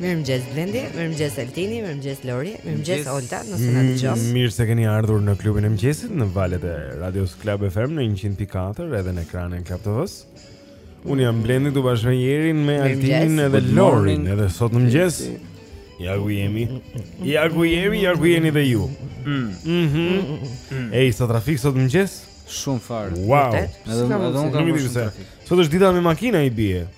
Mirëmëngjes Blendi, mirëmëngjes Altini, mirëmëngjes Lori, mirëmëngjes Olta, nëse na dëgjon. Mm, mirë se keni ardhur në klubin e mëngjesit në valët e Radio Club FM në 104 edhe në ekranin e Club TV-s. Unë jam Blendi këtu bashkë me Jerin, me Altinin edhe Lorin, edhe sot në mëngjes. Ja ku jemi. Ja ku jemi, ja ku jeni dhe ju. Mm. Mhm. Mm. Ej, sa trafik sot në mëngjes? Shumë fare. Wow. Edhe edhe unë kam shumë trafik. Sot është dita me makina i bie.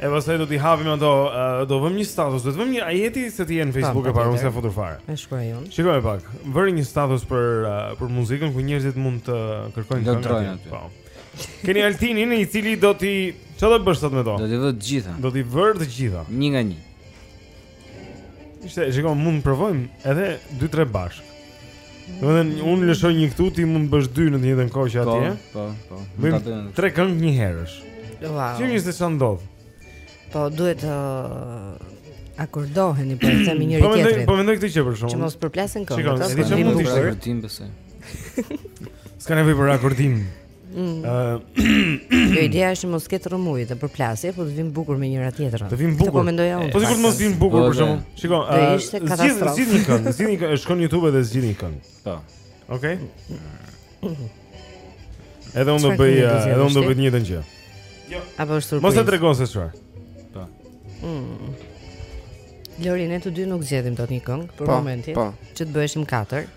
E pastaj do t'i hapim ato, uh, do vëmë një status, do të vëmë një ajeti se ti je në Facebook e para unë s'ka futur fare. E shkruaj unë. Shikoj pak. Vëri një status për uh, për muzikën ku njerëzit mund të kërkojnë këngë. Do kërkojnë aty. Po. Keni Altinin i cili do t'i çfarë do bësh sot me to? Do t'i vë të gjitha. Do t'i vërë të gjitha. Një nga një. Ishte, shiko, mund të provojmë edhe 2-3 bashk. Domethënë unë lëshoj një këtu ti mund të bësh dy në të njëjtën kohë që atje. Po, po, po. Bëjmë tre këngë njëherësh. Wow. Ti e di se ça ndodh. Po duhet të uh, akordoheni për të themi njëri tjetrin. Po mendoj, po mendoj këtë që për shkak. Që mos përplasen këngët. Shikon, edhe çfarë mund të ishte akordim besoj. S'ka nevojë për akordim. Mm. Jo, ideja është mos ketë rrëmujë dhe përplasje, po të vijnë bukur me njëra tjetrën. Të vijnë bukur. Po mendoja unë. Po sikur mos vijnë bukur për shkakun. Shiko, zgjidh zgjidh një këngë, zgjidh një këngë, shkon në YouTube dhe zgjidh një këngë. Po. Okej. Edhe unë do bëj, edhe unë do bëj të njëjtën gjë. Jo. Apo është surprizë. Mos e tregon se çfarë. Po. Mm. Lori ne të dy nuk zgjedhim dot një këngë për po, momentin. Po. Që të bëheshim katër.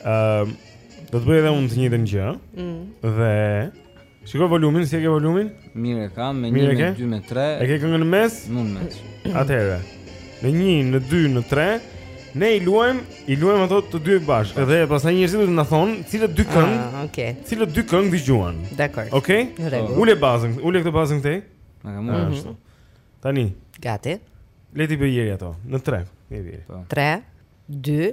Ëm, do të bëj edhe unë të njëjtën gjë. Mm. Dhe shiko volumin, si e ke volumin? Mirë e kam, me 1 me 2 me 3. E ke këngën në mes? Nuk më. Atëherë. Në 1, në 2, në 3. Ne i luajm, i luajm ato të dy bashkë. Dhe pastaj njerëzit do të na thonë cilat dy këngë. Ah, okay. Cilat dy këngë dëgjuan? Dakor. Okej. Okay? Ule bazën, ule këtë bazën këtej. Na kam ah, ashtu. Tani. Gati. Le t'i bëjë Jeri ato në 3. Jeri. 3 2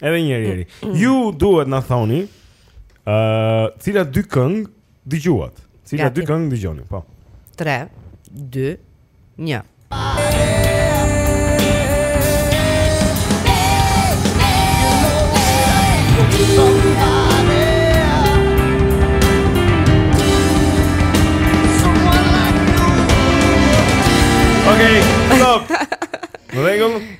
Edhe një herë. Mm, mm. Ju duhet na thoni ë uh, cilat dy këngë dëgjuat? Cilat dy këngë dëgjoni? Po. 3 2 1. Okej, okay, stop. Më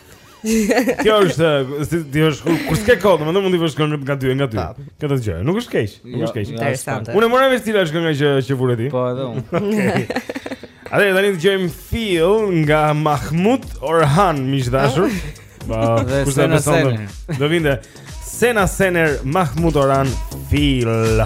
Kjo është, si është kur kur s'ke kohë, domethënë mund të vësh këngë nga dy, nga dy. Këtë gjë, nuk është keq, nuk jo, është keq. Interesante. Unë mora vesh cila është kënga që që vure ti. Po, edhe unë. Atëherë tani dëgjojmë Feel nga Mahmut Orhan miq të dashur Ba, po, dhe Sena Sener Dhe vijnë Sena Sener Mahmut Orhan Feel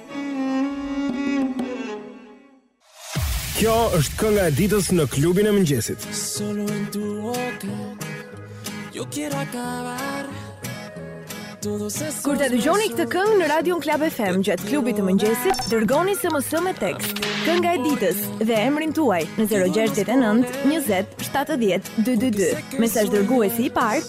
Kjo është kënga e ditës në klubin e mëngjesit. Solo en tu boca Yo quiero acabar Todos esos Kur ta dëgjoni këtë këngë në Radion Club FM gjatë klubit të mëngjesit, dërgoni SMS me tekst, kënga e ditës dhe emrin tuaj në 069 20 70 222. Mesazh dërguesi i parë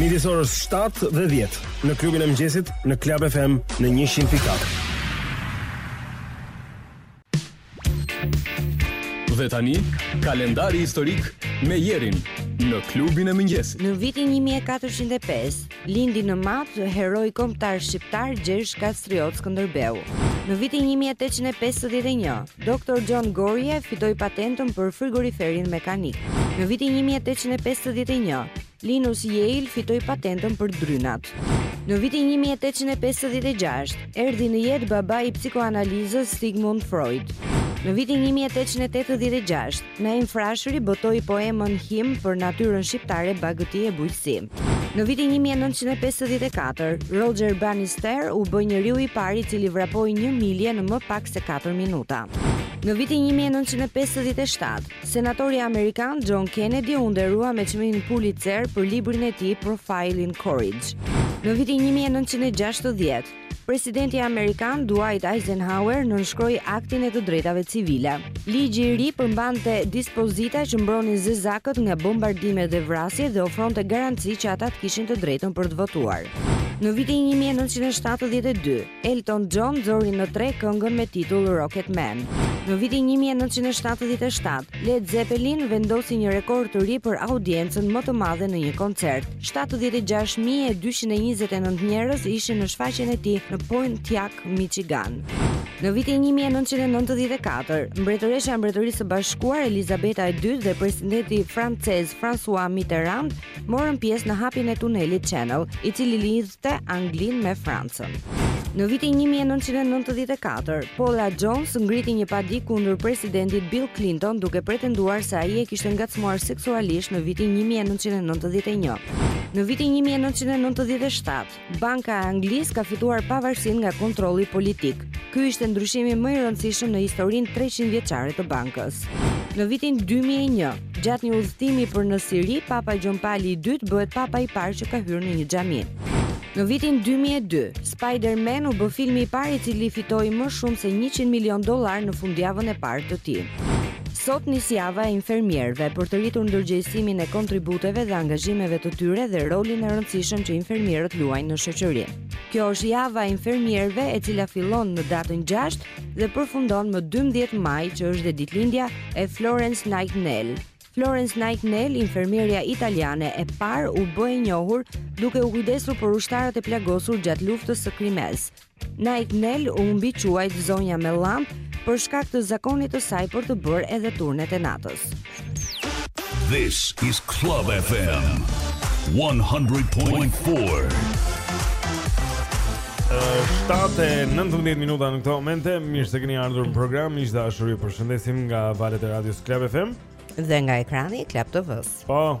Midis orës 7 dhe 10 në klubin e mëngjesit në Club FM në 100.4. Dhe tani, kalendari historik me Jerin në klubin e mëngjesit. Në vitin 1405, lindi në Mat heroi kombëtar shqiptar Gjergj Kastriot Skënderbeu. Në vitin 1851, Dr. John Gorrie fitoi patentën për frigoriferin mekanik. Në vitin 1851, Linus Yale fitoi patentën për drynat. Në vitin një mijë e tetëqind e pesëdhjetë e gjashtë, erdhi në jetë babai i psikoanalizës Sigmund Freud. Në vitin një mijë e tetëqind e tetëdhjetë e gjashtë, Naim Frashëri botoi poemën himn për natyrën shqiptare Bagëti e bujqësi. Në vitin një mijë e nëntëqind e pesëdhjetë e katër, Roger Bannister u bë njeriu i parë i cili vrapoi një milje në më pak se katër minuta. Në vitin një mijë e nëntëqind e pesëdhjetë e shtatë, Senatori amerikan John Kennedy u nderua me çmimin Pulitzer për librin e tij Profile in Courage. Në vitin 1960, presidenti amerikan Dwight Eisenhower nënshkroi Aktin e të Drejtave Civile. Ligji i ri përmbante dispozita që mbronin zezakët nga bombardime dhe vrasje dhe ofronte garanci që ata të kishin të drejtën për të votuar. Në vitin 1972, Elton John nxori në treg këngën me titull Rocket Man. Në vitin 1977, Led Zeppelin vendosi një rekord të ri për audiencën më të madhe në një koncert. 76229 njerëz ishin në shfaqjen e tij në Pontiac, Michigan. Në vitin 1994, mbretëresha e Mbretërisë së Bashkuar Elizabeta II dhe presidenti francez François Mitterrand morën pjesë në hapjen e tunelit Channel, i cili lidhte Anglinë me Francën. Në vitin 1994, Paula Jones ngriti një padi kundër presidentit Bill Clinton duke pretenduar se ai e kishte ngacmuar seksualisht në vitin 1991. Në vitin 1997, Banka e Anglisë ka fituar pavarësinë nga kontrolli politik. Ky ishte ndryshimi më i rëndësishëm në historinë 300 vjeçare të bankës. Në vitin 2001, gjatë një udhëtimi për në Siri, Papa Gjon Pali i dytë bëhet papa i parë që ka hyrë në një xhami. Në vitin 2002, Spider-Man u bë filmi i parë i cili fitoi më shumë se 100 milion dollar në fundjavën e parë të tij. Sot nis java e infermierëve për të rritur ndërgjegjësimin e kontributeve dhe angazhimeve të tyre dhe rolin e rëndësishëm që infermierët luajnë në shoqëri. Kjo është java e infermierëve e cila fillon në datën 6 dhe përfundon më 12 maj që është dhe ditëlindja e Florence Nightingale. Florence Nightingale, infermierja italiane e parë, u bë e njohur duke u kujdesur për ushtarët e plagosur gjatë luftës së Krimesë, Nightingale u mbiquajt zonja me llampë për shkak të zakonit të saj për të bërë edhe turnet e natës. This is Club FM 100.4. 7:19 minuta në këto momente, mirë se keni ardhur në program, miq të dashur, ju përshëndesim nga valët e radios Club FM dhe nga ekrani i Club TV-s. Po,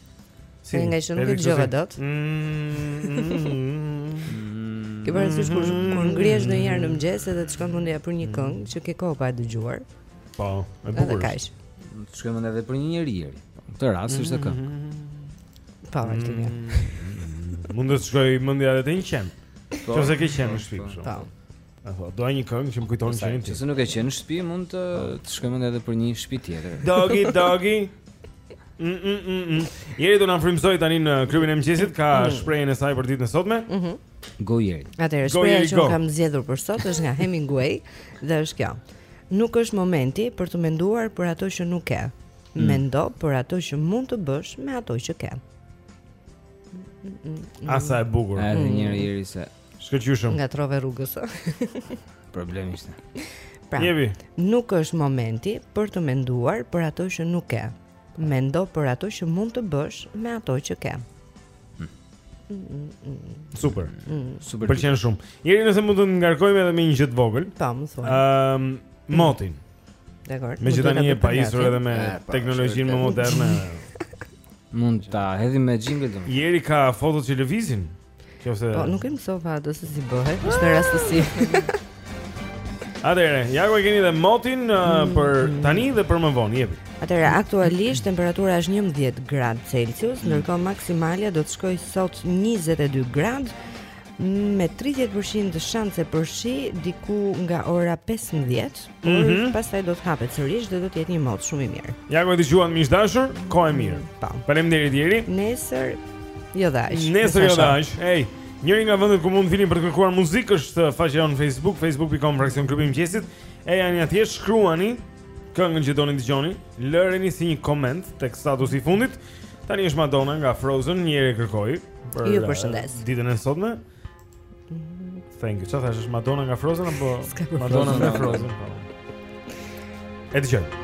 Si, nga që nuk e dëgjova dot. Ke parë sikur kur ngrihesh ndonjëherë në mëngjes edhe të shkon mendja për një mm. këngë që ke kohë pa e dëgjuar. Po, e bukur. Edhe kaq. Të shkon mendja edhe për një njeri. Në këtë rast është mm-hmm. këngë. Po, atë. Mm-hmm. Mund të shkojë mendja edhe te një qen. Po. Qofse ke qen në shtëpi. Po. E thua, doja një këngë që më kujton Pastaj, qenin tim. Nëse nuk ke qen në shtëpi, mund të të shkojë mendja edhe për një shtëpi tjetër. Doggy, doggy. Mm, mm, mm, mm. Jeri do na frymëzojë tani në klubin e mëngjesit, ka mm. shprehjen e saj për ditën e sotme. Mhm. Mm go Jeri. Atëherë, shprehja që go. kam zgjedhur për sot është nga Hemingway dhe është kjo. Nuk është momenti për të menduar për ato që nuk ke. Mm. Mendo për ato që mund të bësh me ato që ke. Mm, mm, mm. Ah sa e bukur. Edhe njëri Jeri se Shkëlqyshëm. Nga trove rrugës. Problem ishte. Pra, Jepi. nuk është momenti për të menduar për ato që nuk ke. Mendo për ato që mund të bësh me ato që ke. Hmm. Mm, mm, mm. Super. Mm. Super. Pëlqen shumë. Jeri nëse mund të ngarkojmë edhe me një gjë të vogël. Po, më thuaj. Ëm, um, motin. Dekor. Megjithëse tani e pajisur edhe me eh, po, teknologjinë më moderne. Mund ta hedhim me jingle domun. Jeri ka fotot që lëvizin. Qofse Po nuk e mësova atë se si bëhet, është rastësi. Atëre, ja ku e keni dhe motin uh, mm. për tani dhe për më vonë, jepi. Atëre, aktualisht temperatura është 11 gradë Celsius, mm. ndërkohë maksimalja do të shkojë sot 22 gradë me 30% shanse për shi diku nga ora 15 Por mm -hmm. pastaj do të hapet sërish dhe do të jetë një mot shumë i mirë. Ja ku e dëgjuat miq të dashur, kohë e mirë. Po. Faleminderit Jeri. Nesër jo dash. Nesër jo dash. Ej, njëri nga vendet ku mund të vini për të kërkuar muzikë është uh, faqja jonë në Facebook, facebook.com fraksion klubi i mëngjesit. Ejani atje shkruani këngën që doni të dëgjoni, lëreni si një koment tek statusi i fundit. Tani është Madonna nga Frozen, njëri e kërkoi. Ju uh, përshëndes. Ditën e sotme. Thank you. Kjo është Madonna nga Frozen apo Madonna nga Frozen? E të gjënë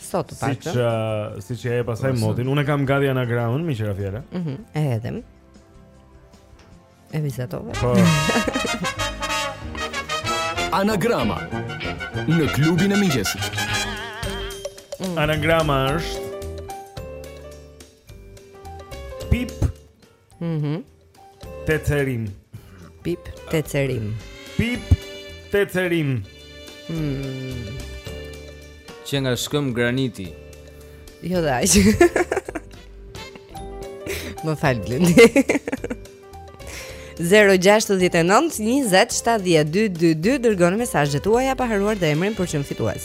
Sot të paktën. Siç uh, siç, ja e pastaj Ose. motin, unë kam gati anagramën, miqtë, ra fjala. Mhm. Mm e hedhim. E vizatove. Po. Anagrama në klubin e mëngjesit. Mm. Anagrama është Pip Mhm. Mm Tecerim. Pip Tecerim. Pip Tecerim. Mhm. Që nga shkëmb graniti. Jo dhe aq. Më fal Blendi. 0692070222, dërgoni mesazhet tuaja pa harruar dhe emrin për çmim fitues.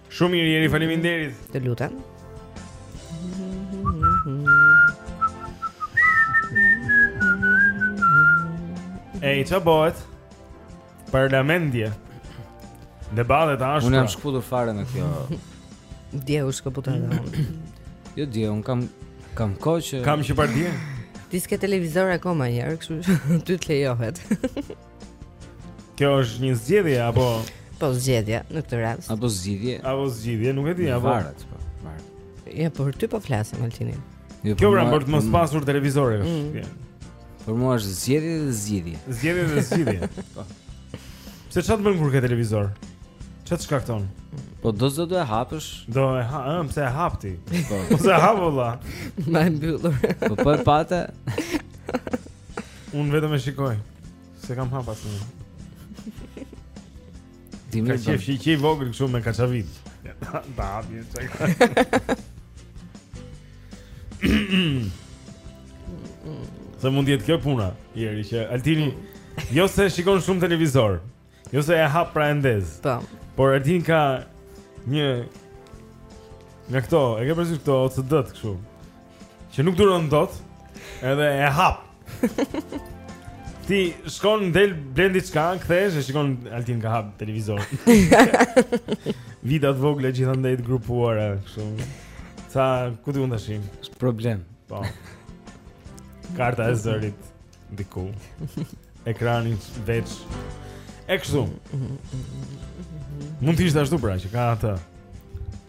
Shumë mirë Jeri, faleminderit. Të lutem. Ej, ça bëhet? Parlament dje. Debatet, a është Unë jam pra. shkëputur fare nga kjo Dje u shkëputur dhe unë Jo dje, unë kam Kam kohë që Kam që pardje Ti s'ke televizor akoma njëherë Kështu ty të lejohet Kjo është një zgjedhje apo po zgjedhje në këtë rast? Apo zgjidhje? Apo zgjidhje, nuk e di, apo varet, po, varet. Ja, por ty po flasim Altin. Jo, Kjo pra për të mos pasur televizore. Mm. Për mua është zgjedhje dhe zgjidhje. Zgjedhje dhe zgjidhje. Po. Pse çfarë bën kur ke televizor? Çfarë shkakton? Po do s'do e hapësh. Do e ha, ëh, pse e hap ti? Po. Pse e hap vallai? Më mbyllur. Po po e pate. Unë vetëm e shikoj. S'e kam hapur asnjë. Ti më, ka qenë që i vogël kështu me kaçavidë. Ta hapi një çaj. Sa mund të jetë kjo puna? Jeri që Altini jo se shikon shumë televizor. Jo se e hap pra e ndez. Po. Por Altini ka një nga këto, e ke përsëri këto OCD-t kështu. Që nuk duron dot, edhe e hap. Ti shkon del blen diçka, kthesh e shikon Altini ka hap televizor. Vidat e vogla gjithandej të grupuara kështu. Sa ku ti mund ta shihim? Është problem. Po. Karta e zërit. diku. ekrani veç e kështu. Mund të ishte ashtu pra që ka atë.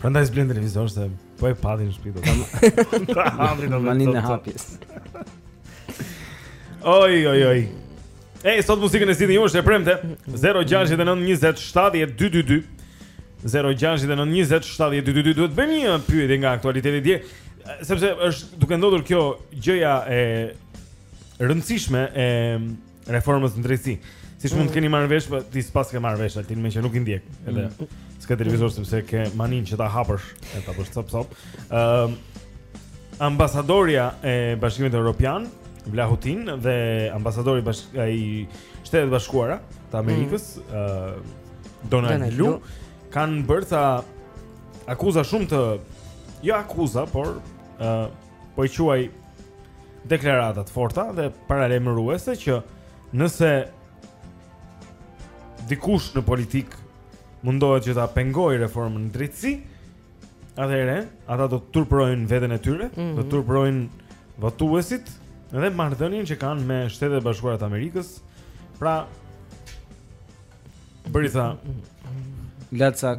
Prandaj s'blen televizor se po e patën në shtëpi do ta hapin, manin e hapjes. Oj oj oj. Ej, sot muzikën e zgjidhni ju është e premte 069-2722 069-2722 Duhet të bëjmë një pyetje nga aktualiteti, Dje, Sepse është duke ndodhur kjo gjëja e rëndësishme e reformës në drejtësi. Siç mund të mm. keni marrë vesh, po ti s'pas ke marrë vesh, ti më që nuk i ndjek. Edhe mm. s'ke televizor sepse ke manin që ta hapësh e ta bësh cop cop. Ëm ambasadorja e Bashkimit Evropian, Vlahutin dhe ambasadori i Shteteve të Bashkuara të Amerikës, mm. ë Donald Lu kanë bërë ca akuza shumë të jo akuza, por ë po i quaj deklarata të forta dhe paralajmëruese që nëse dikush në politikë mundohet që ta pengojë reformën në drejtësi, atëherë ata do të turpërojnë veten e tyre, mm -hmm. do të mhm. turpërojnë votuesit dhe marrëdhënien që kanë me Shtetet e Bashkuara të Amerikës. Pra bëri ca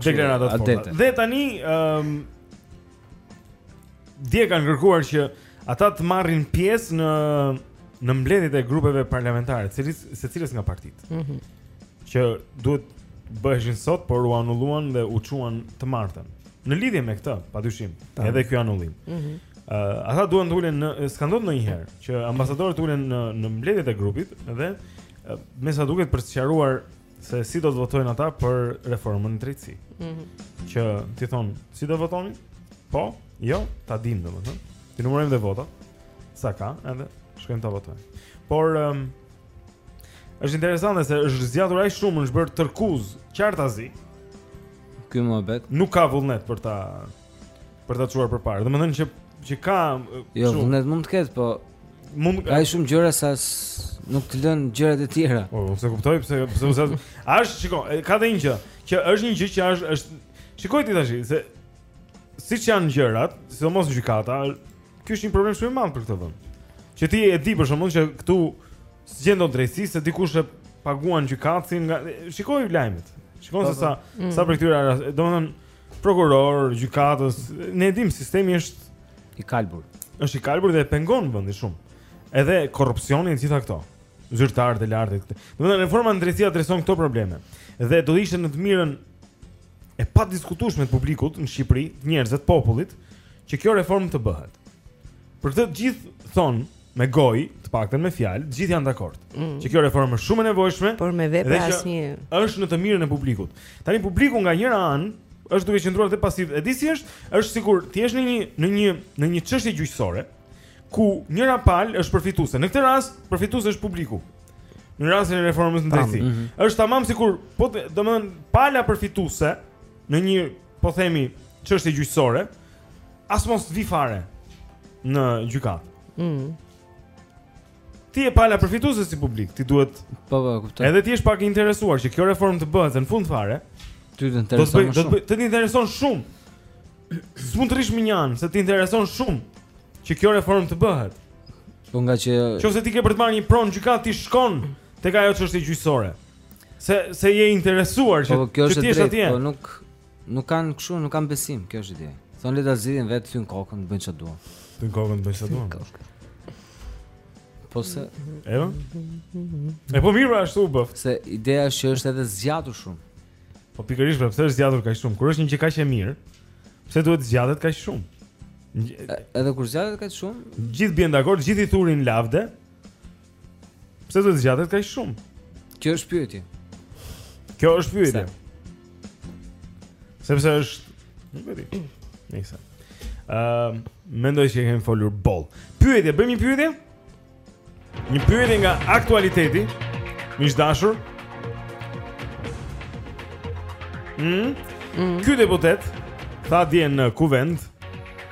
deklarata kështu. Dhe tani ëm um, dje kanë kërkuar që ata të marrin pjesë në në mbledhjet e grupeve parlamentare, cilis, secilës nga partitë. Mm -hmm. Që duhet bëheshin sot, por u anulluan dhe u çuan të martën. Në lidhje me këtë, padyshim, pa. edhe ky anullim. Ëh, mm -hmm. uh, ata duan të ulen në s'ka ndodhur ndonjëherë që ambasadorët të ulen në në mbledhjet e grupit dhe uh, me sa duket për të sqaruar se si do të votojnë ata për reformën në drejtësi. Ëh. Mm -hmm. Që t'i thonë, si do votoni? Po, jo, ta dimë domethënë. T'i numërojmë dhe vota. Sa ka, edhe shkojmë ta votojmë. Por ëm um, është interesante se është zgjatur aq shumë, është bërë tërkuzë, qartazi. Ky muhabet nuk ka vullnet për ta për ta çuar përpara. Domethënë që që ka Jo, vullnet mund të ketë, po mund ka shumë gjëra sa nuk të lënë gjërat e tjera. Po, unë s'e kuptoj pse pse usa. A është, shiko, ka dhe një gjë, që është një gjë që është është shikoj ti tash se siç janë gjërat, sidomos në gjykata, ky është një problem shumë i madh për këtë vend. Që ti e di për shkakun që këtu s'gjen dot drejtësi se dikush e paguan gjykatësin nga shikoj lajmet. Shikon po, se sa po. sa mm. për këtyra, domethënë prokuror, gjykatës, ne e dimë sistemi është i kalbur. Është i kalbur dhe e pengon vendin shumë. Edhe korrupsioni e të gjitha këto. Zyrtarët e lartë këtu. Domethënë reforma në drejtësi adreson këto probleme. Dhe do të ishte në të mirën e padiskutueshme të publikut në Shqipëri, të njerëzve, të popullit, që kjo reformë të bëhet. Për këtë të gjithë thonë, me gojë, të paktën me fjalë, të gjithë janë dakord. Mm. Që kjo reformë është shumë e nevojshme, por me vepra asnjë. Është në të mirën e publikut. Tani publiku nga njëra anë është duke qëndruar te pasiv. E di si është? Është sikur ti je në një në një në një çështje gjyqësore ku njëra palë është përfituese. Në këtë rast përfitues është publiku. Në rastin e reformës në drejtësi. Mm-hmm. Është tamam sikur po domethënë pala përfituese në një po themi çështje gjyqësore, as mos të vijë fare në gjykatë. Mm. Ti je pala përfituese si publik, ti duhet po po kuptoj. Edhe ti je pak i interesuar që kjo reformë të bëhet në fund fare. Ty të intereson shumë. Do të bëj, të intereson shumë. S'mund të rrish mënjanë, se të intereson shumë që kjo reformë të bëhet. Po nga që Qoftë se ti ke për të marrë një pronë në gjykatë ti shkon tek ajo çështje gjyqësore. Se se je interesuar që po, që ti je atje. Po nuk nuk kanë kështu, nuk kanë besim, kjo është ide. Thonë le ta zgjidhin vetë, thyejnë kokën, bëjnë çfarë duan. Thyejnë kokën, bëjnë çfarë duan. Po se Eva? E po mirë ashtu u bëftë. Se ideja është që është edhe zgjatur shumë. Po pikërisht pra, pse është zgjatur kaq shumë? Kur është një gjë kaq e mirë, pse duhet zgjatet kaq shumë? Edhe kur zgjatet kaq shumë, gjithë bien dakord, gjithë i thurin lavde. Pse duhet zgjatet kaq shumë? Kjo është pyetje. Kjo është pyetje. Sepse është, nuk e di. Nëse. Ëm, mendoj që kemi folur boll. Pyetje, bëjmë një pyetje? Një pyetje nga aktualiteti. Miq dashur. Mm. Mm. Ky deputet tha dje në kuvend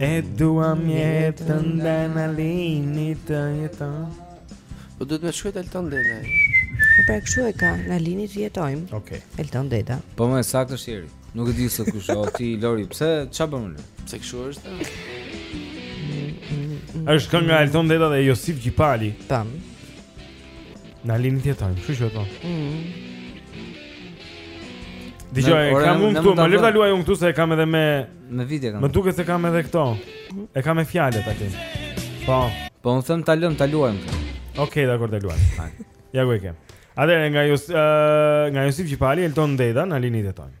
E duam jetën dhe na lini të jetojmë Po duhet me shkujt Elton Deda Po pra këshu e ka, na lini të jetojmë Ok Elton Deda Po më e saktë të shjeri Nuk e di se kush o ti Lori Pse qa për më në? Pse këshu është? është këngë nga Elton Deda dhe Josif Gjipali Tam Na lini të jetojmë, këshu që e thonë mm. Dëgjo, e kam unë këtu, më lër ta luaj unë këtu se e kam edhe me Me video e kam. Më duket se e kam edhe këto. E kam me fjalët aty. Po. Po unë them ta lëm ta luajmë. Okej, okay, dakord ta luajmë. Ja ku e kemi. Atëherë nga Jos uh, nga Josif Gjipali, Elton Deda, na lini të jetojmë.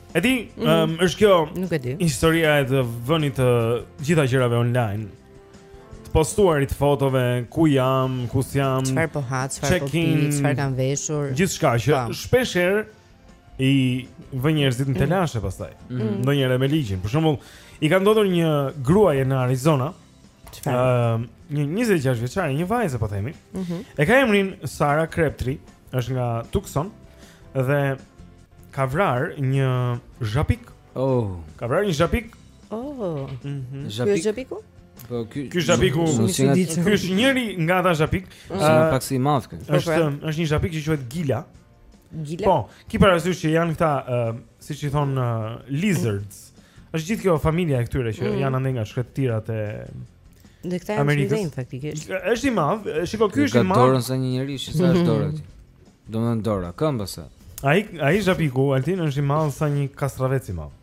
E di, mm-hmm. um, është kjo Nuk e di. historia e të vënit të gjitha gjërave online Të postuarit të fotove, ku jam, ku s'jam Çfarë po ha, çfarë po pi, çfarë kam veshur Gjithçka që po. shpeshherë i vë njerëzit në telashe pastaj mm-hmm. Ndonjëherë me ligjin Për shembull, i ka ndodhur një gruaje në Arizona Ëm, një 26-vjeçare, një vajzë po themi. Ëh. Mhm. E ka emrin Sara Kreptri, është nga Tucson dhe ka vrarë një zhapik. Oh. Ka vrarë një zhapik. Oh. Mhm. Zhapik. Zhapiku? Po ky ky zhapiku, ky është njëri nga ata zhapik. Është pak si i madh ky. Është është një zhapik që quhet Gila. Gila. Po, ke parasysh që janë këta, uh, siç i thonë uh, lizards. Është gjithë kjo familja e këtyre që mm. janë andej nga shkretëtirat e Dhe këta janë Amerikës. Amerikës. faktikisht. Është i madh, shiko, ky është i madh. Ka dorën sa një njeri, si sa është dora ti. Domethënë dora, këmbësa. Ai ai zhapiku, Altin është i madh sa një kastravec i madh.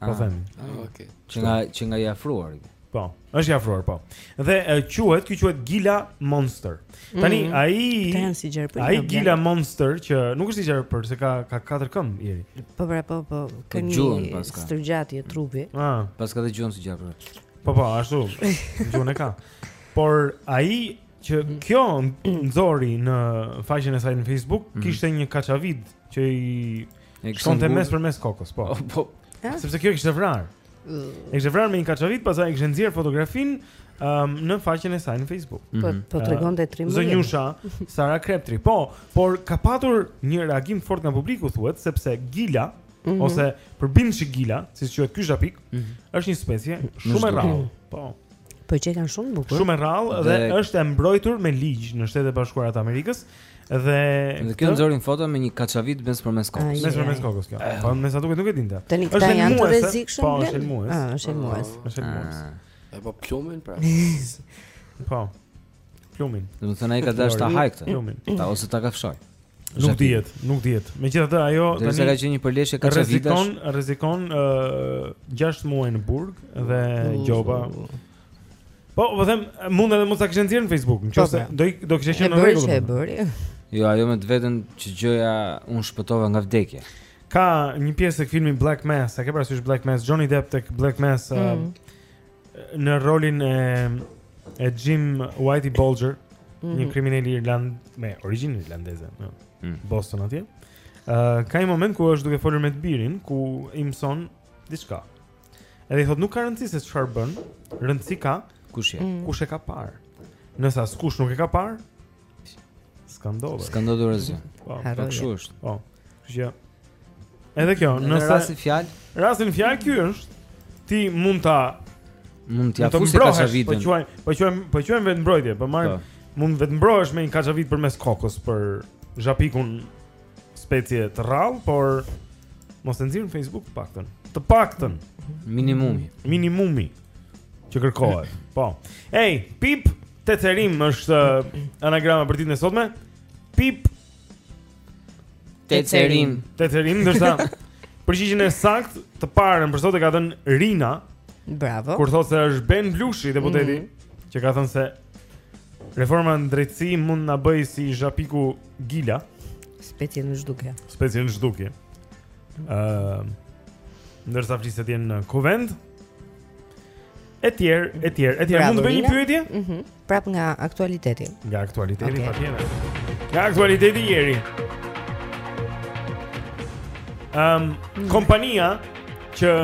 Po ah, them. Ah, okej. Qenka qenka i afruar. Po, është i afruar, po. Dhe quhet, ky quhet Gila Monster. Tani mm -hmm. ai Tamam si gjarpër. Ai Gila Monster që nuk është gjarpër se ka ka katër këmbë i ziu. Po pra, po po, ka një stërgjatje trupi. Ah, paska dhe gjuhën si gjarpër. Po po, ashtu. Gjuhën e ka. Por ai që mhm. kjo nxori në faqen e saj në Facebook mm -hmm. kishte një kaçavidë që i Shkonte mes për mes kokës, po. O, Po, Ha? Sepse kjo e kishte vrarë. E kishte vrarë me një kaçavidë, pastaj e kishte nxjerrë fotografinë ëm, në faqen e saj në Facebook. Po mhm. po tregonte trimëri. Zonjusha Sara Kreptri. Po, por ka patur një reagim të fortë nga publiku thuhet sepse Gila Mhm. ose përbindshi Gila, siç quhet ky zhapik, Mhm. është një specie shumë e zhduket. rrallë. Po. Po qenka shumë bukur. Shumë e rrallë dhe, Dhe- është e mbrojtur me ligj në Shtetet e Bashkuara të Amerikës Dhe dhe kjo nxori një foto me një kaçavidë mes përmes kokës. Mes përmes kokës kjo. Po me sa duket nuk e dinte. Tani këta janë të rrezikshëm. Po, është helmues. Ah, është helmues. Ah, është helmues. Ah. Epo plumbin pra. Po. Plumbin. Domethënë ai ka dashur ta hajë këtë. Plumbin. Ta ose ta kafshojë. Nuk dihet, nuk dihet. Megjithatë ajo tani Do të thotë qe një përleshje kaçavidash. Rrezikon, rrezikon 6 muaj në burg dhe gjoba. Po, po them, mund edhe mos ta kishte nxjerrë në Facebook, nëse po, po. do do kishte qenë në rregull. Pse e bëri. Jo, ajo me veten që gjoja unë shpëtova nga vdekja. Ka një pjesë tek filmi Black Mass, a ke parasysh Black Mass, Johnny Depp tek Black Mass mm. uh, në rolin e e Jim Whitey Bulger, mm -hmm. një kriminal irland me origjinë irlandeze, në mm. Boston atje. Ë uh, ka një moment ku është duke folur me të birin, ku i mëson diçka. Edhe i thotë nuk ka rëndësi se çfarë bën, rëndësi ka kush je, mm. kush e ka parë. Nëse askush nuk e ka parë, s'ka ndodhur. S'ka ndodhur asgjë. Po, po kështu është. Po. Kështu që Edhe kjo, nëse rasti në fjalë, rasti në fjalë ky është ti mund ta mund t'ia fusësh kaçavidën. Po e quajmë, po e quajmë, po e quajmë vetëmbrojtje, po marr po. mund të vetëmbrohesh me një kaçavidë përmes kokës për zhapikun specie të rrallë, por mos e nxirr në Facebook të paktën. Të paktën minimumi. Minimumi që kërkohet. Po. Ej, pip Teterim është uh, anagrama për ditën e sotme. Pip Teterim. Teterim, ndërsa përgjigjen e saktë të parën për sot e ka dhënë Rina. Bravo. Kur thotë se është Ben Blushi, deputeti, mm -hmm. që ka thënë se Reforma në drejtësi mund na bëjë si zhapiku gila. Specie në zhdukje. Specie në zhdukje. Ëm uh, ndërsa fosilet janë në kuvend. Etj, etj, etj. Mund të bëj një pyetje? Mhm. Mm Prap nga aktualiteti. Nga aktualiteti okay. patjetër. Nga aktualiteti i yni. Ëm um, kompania që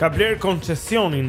ka blerë koncesionin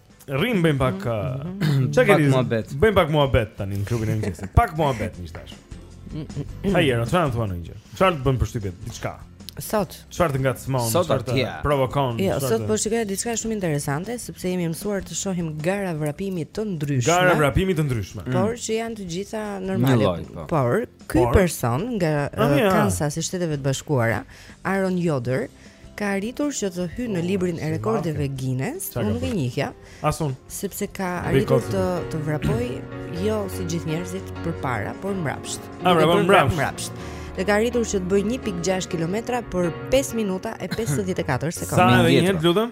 Rrim bëjmë pak çka keni? Bëjmë pak muhabet tani në klubin e mëngjesit. Pak muhabet meshtarë. Sajera, çfarë na thua ndonjë Çfarë të bën përshtypje, diçka? Sot Çfarë të ngacmon, çfarë të provokon Jo, sot po shikoja diçka shumë interesante Sepse jemi mësuar të shohim gara vrapimi të ndryshme Gara vrapimi të ndryshme mm. Por që janë të gjitha normale, po. Por, ky person nga uh, Kansas i shteteve të bashkuara Aaron Yoder ka arritur që të hyjë në librin e rekordeve Guinness, unë nuk e njihja. As unë. Sepse ka arritur të të vrapojë jo si gjithë njerëzit përpara, por mbrapsht. A vrapon mbrapsht? Mbrapsht. Dhe ka arritur që të bëjë 1.6 kilometra për 5 minuta e 54 sekonda. Sa, edhe një herë, lutem?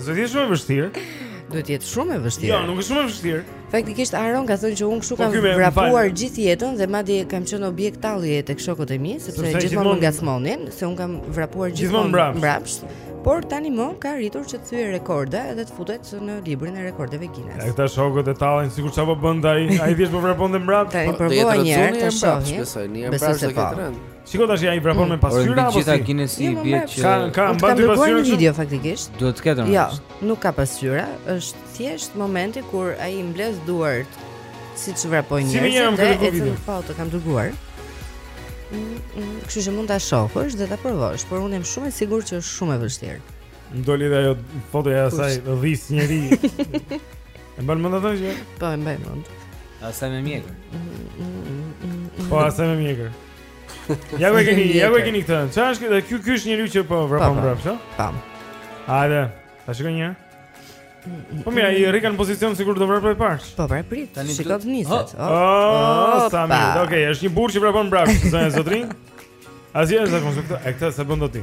Do të jetë shumë e vështirë. Duhet të jetë shumë e vështirë. Jo, nuk është shumë e vështirë. Faktikisht Aron ka thënë që unë kështu po, kam vrapuar gjithë jetën dhe madje kam qenë objekt talljeje tek shokët e mi, sepse gjithmonë më ngacmonin se unë kam vrapuar gjithmonë mbrapsht. Por tanimë ka arritur që të thyejë rekorde edhe të futet në librin e rekordeve Guinness. Këta shokët e tallin sikur çfarë po bën ai, ai thjesht po vraponte mbrapsht. Tani po, provoje një herë të shohim. Besoj se po. Shiko tash ai vrapon me pasqyra apo si? Gjithë Guinness-i jo, bie që ka ka mban dy pasqyra. Në video faktikisht. Duhet të ketë. Jo, nuk ka pasqyra, është thjesht momenti kur ai i mbledh duart siç vrapojnë njerëzit. S'e kam këtë video? Po, të kam dërguar. Mm, mm, kështu që mund ta shohësh dhe ta provosh, por unë jam shumë e sigurt që është shumë e vështirë. Më doli edhe ajo fotoja e asaj rris njëri. E mban mend atë gjë? Po, e mbaj mend. Asaj me mjekër. Mm, po, asaj me mjekër. Ja ku e keni, ja ku e keni këtë. Çfarë është kjo? Ky ky është njeriu që po vrapon mbrapsht, çfarë? Tam. Hajde. Ta shikoj një. Po mirë, ai rrika në pozicion sikur do vrapojë para. Po pra, prit. Tani shikoj të niset. Oh, oh, sa mirë. Okej, është një burrë që vrapon mbrapsht, zonja zotërinj. Atij është zakon se këtë, e këtë se bën do ti.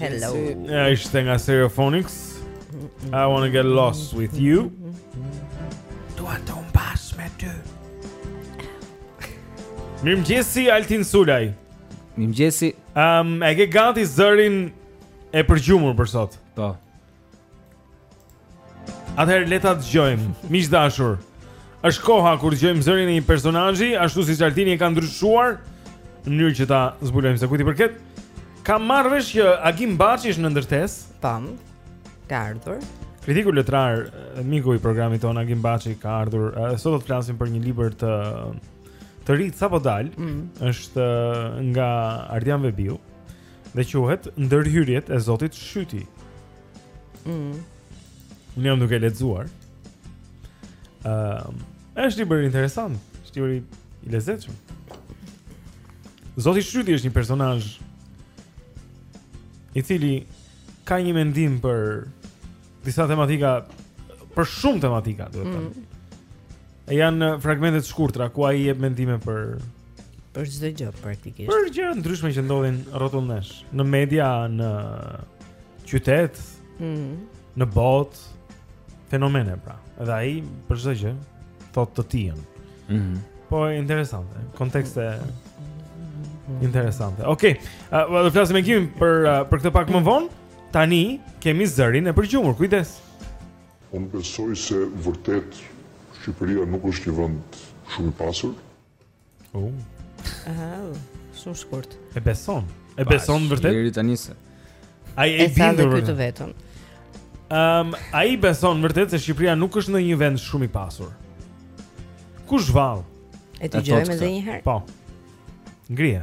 Hello. Ja, ishte nga Stereophonics. I want to get lost with you. Dua të humbas me ty. Mirëmëngjesi Altin Sulaj. Mirëmëngjesi. Um, e ke gati zërin e përgjumur për sot. Po. Atëherë le ta dëgjojmë. Miq të dashur, është koha kur dëgjojmë zërin e një personazhi, ashtu siç Altini e ka ndryshuar në mënyrë që ta zbulojmë se kujt i përket. Kam marrë vesh që Agim Baçi është në ndërtesë. Tam. Ka ardhur. Kritiku letrar, miku i programit tonë Agim Baçi ka ardhur. Sot do të flasim për një libër të ri të sapodalë. Mm. Është nga Ardian Vehbiu. Dhe quhet Ndërhyrjet e Zotit Shyti. Mm. Unë jam duke lexuar. Ëm, ehm, uh, është libër interesant, është libër i lezetshëm. Zoti Shyti është një personazh i cili ka një mendim për disa tematika për shumë tematika, duhet thënë. Mm. Janë fragmente të shkurtra ku ai jep mendime për për çdo gjë praktikisht. Për gjëra të ndryshme që ndodhin rrotull nesh, në media, në qytet, mm. në botë, fenomene pra. Edhe ai për çdo gjë thotë të tijën. Mhm. Mm po interesante, kontekste mm. interesante. Okej. Okay. Uh, do të flasim me Gimin për uh, për këtë pak më vonë. Tani kemi zërin e përgjumur, kujdes. Unë besoj se vërtet Shqipëria nuk është një vend shumë i pasur. Oh. Uh. Aha, shumë shkurt. E beson. E beson Bash, vërtet? Ai tani se. Ai e bindur vetë veten. Ehm, um, ai beson vërtet se Shqipëria nuk është ndonjë vend shumë i pasur. Kush vallë? E dëgjojmë edhe një herë. Po. Ngrije.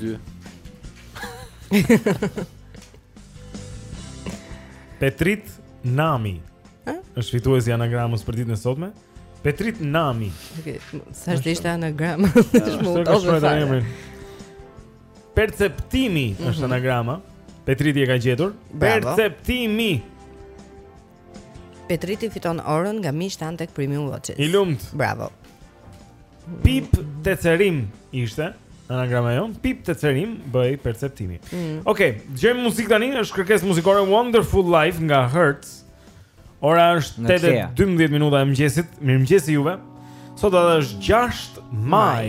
2 Petrit Nami Ë? është fituesi i anagramës për ditën e sotme. Petrit Nami. Okej, sa është ishte anagram. Është Ashtu më e ka udhëtove shkruar fare. emrin. Perceptimi është anagrama. Petriti e ka gjetur. Mhm. Bravo. Perceptimi. Petriti fiton orën nga miqtë tanë tek Premium Watches. I lumtë. Bravo. Pip te cerim ishte anagrama jonë, pip te cerim bën perceptimi. Mm. Okej, okay, dëgjojmë muzikë tani, është kërkesë muzikore Wonderful Life nga Hurts. Ora është 8:12 minuta e mëngjesit. Mirëmëngjes juve. Sot data është 6 maj. maj.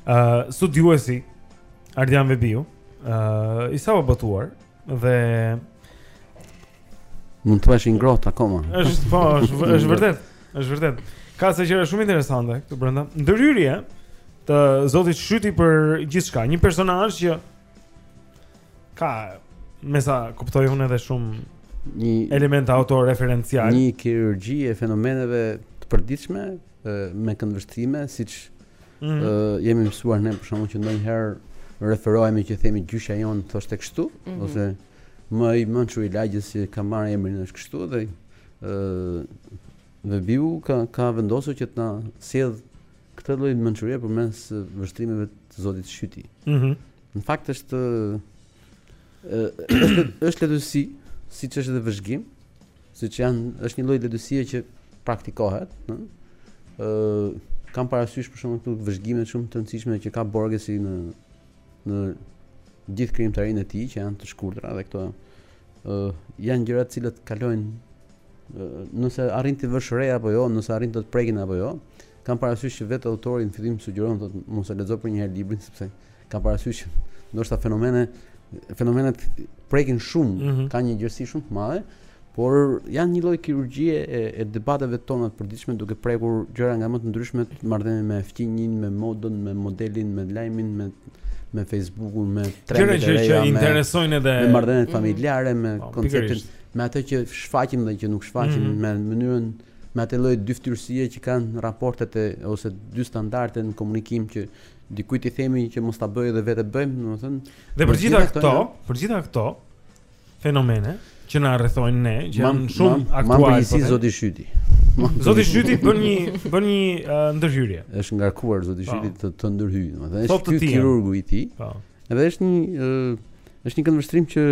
Ë uh, studiuesi Ardian Vehbiu, ë uh, i sapo botuar dhe mund të thuash i ngrohtë akoma. Është po, është është vërtet, është vërtet. Ka ca gjëra shumë interesante këtu brenda. Ndërhyrje të zotit Shyti për gjithçka, një personazh që ka me sa kuptoj unë edhe shumë një element autoreferencial, një kirurgji e fenomeneve të përditshme me këndvështrime siç Mm. jemi mësuar ne për shembull që ndonjëherë referohemi që themi gjyshja jonë thoshte kështu mm -hmm. ose më i mençuri i lagjes që ka marrë emrin është kështu dhe ë Vehbiu ka ka vendosur që të na sjellë këtë lloj mençurie përmes vështrimeve të zotit Shyti. Mhm. Mm në fakt është ë është letërsi, siç është edhe vëzhgim, Siç janë, është një lloj letërsie që praktikohet, ë kam parasysh për shembull këtu vëzhgime shumë të rëndësishme që ka Borgesi në në gjithë krijimtarinë e tij që janë të shkurtra dhe këto ë janë gjëra të cilat kalojnë nëse arrin t'i vësh re apo jo, nëse arrin të të prekin apo jo, kam parasysh që vetë autori në fillim sugjeron thotë mos e lexo përnjëherë librin sepse Ka parasysh që ndoshta fenomene fenomenet prekin shumë, mm -hmm. kanë një gjerësi shumë të madhe, por janë një lloj kirurgjie e, e debateve tona të përditshme duke prekur gjëra nga më të ndryshmet, marrëdhënie me fqinjin, me modën, me modelin, me lajmin, me me Facebookun, me trendet e reja, gjëra që interesojnë edhe me marrëdhëniet mhm. familjare, me mm -hmm. konceptin, me atë që shfaqim dhe që nuk shfaqim, mm -hmm. me mënyrën me atë lloj dyftyrësie që kanë raportet e ose dy standarde në komunikim që dikujt i themi që mos ta bëjë dhe vetë e bëjmë, domethënë. Dhe për të gjitha këto, për të gjitha këto fenomene që na rrethojnë ne, që janë shumë aktuale. Mam për si po zoti Shyti. Zoti Shyti bën një bën një uh, ndërhyrje. Është ngarkuar zoti po. Shyti të të ndërhyjë, domethënë është ky kirurgu i tij. Po. Edhe është një uh, është një këndvështrim që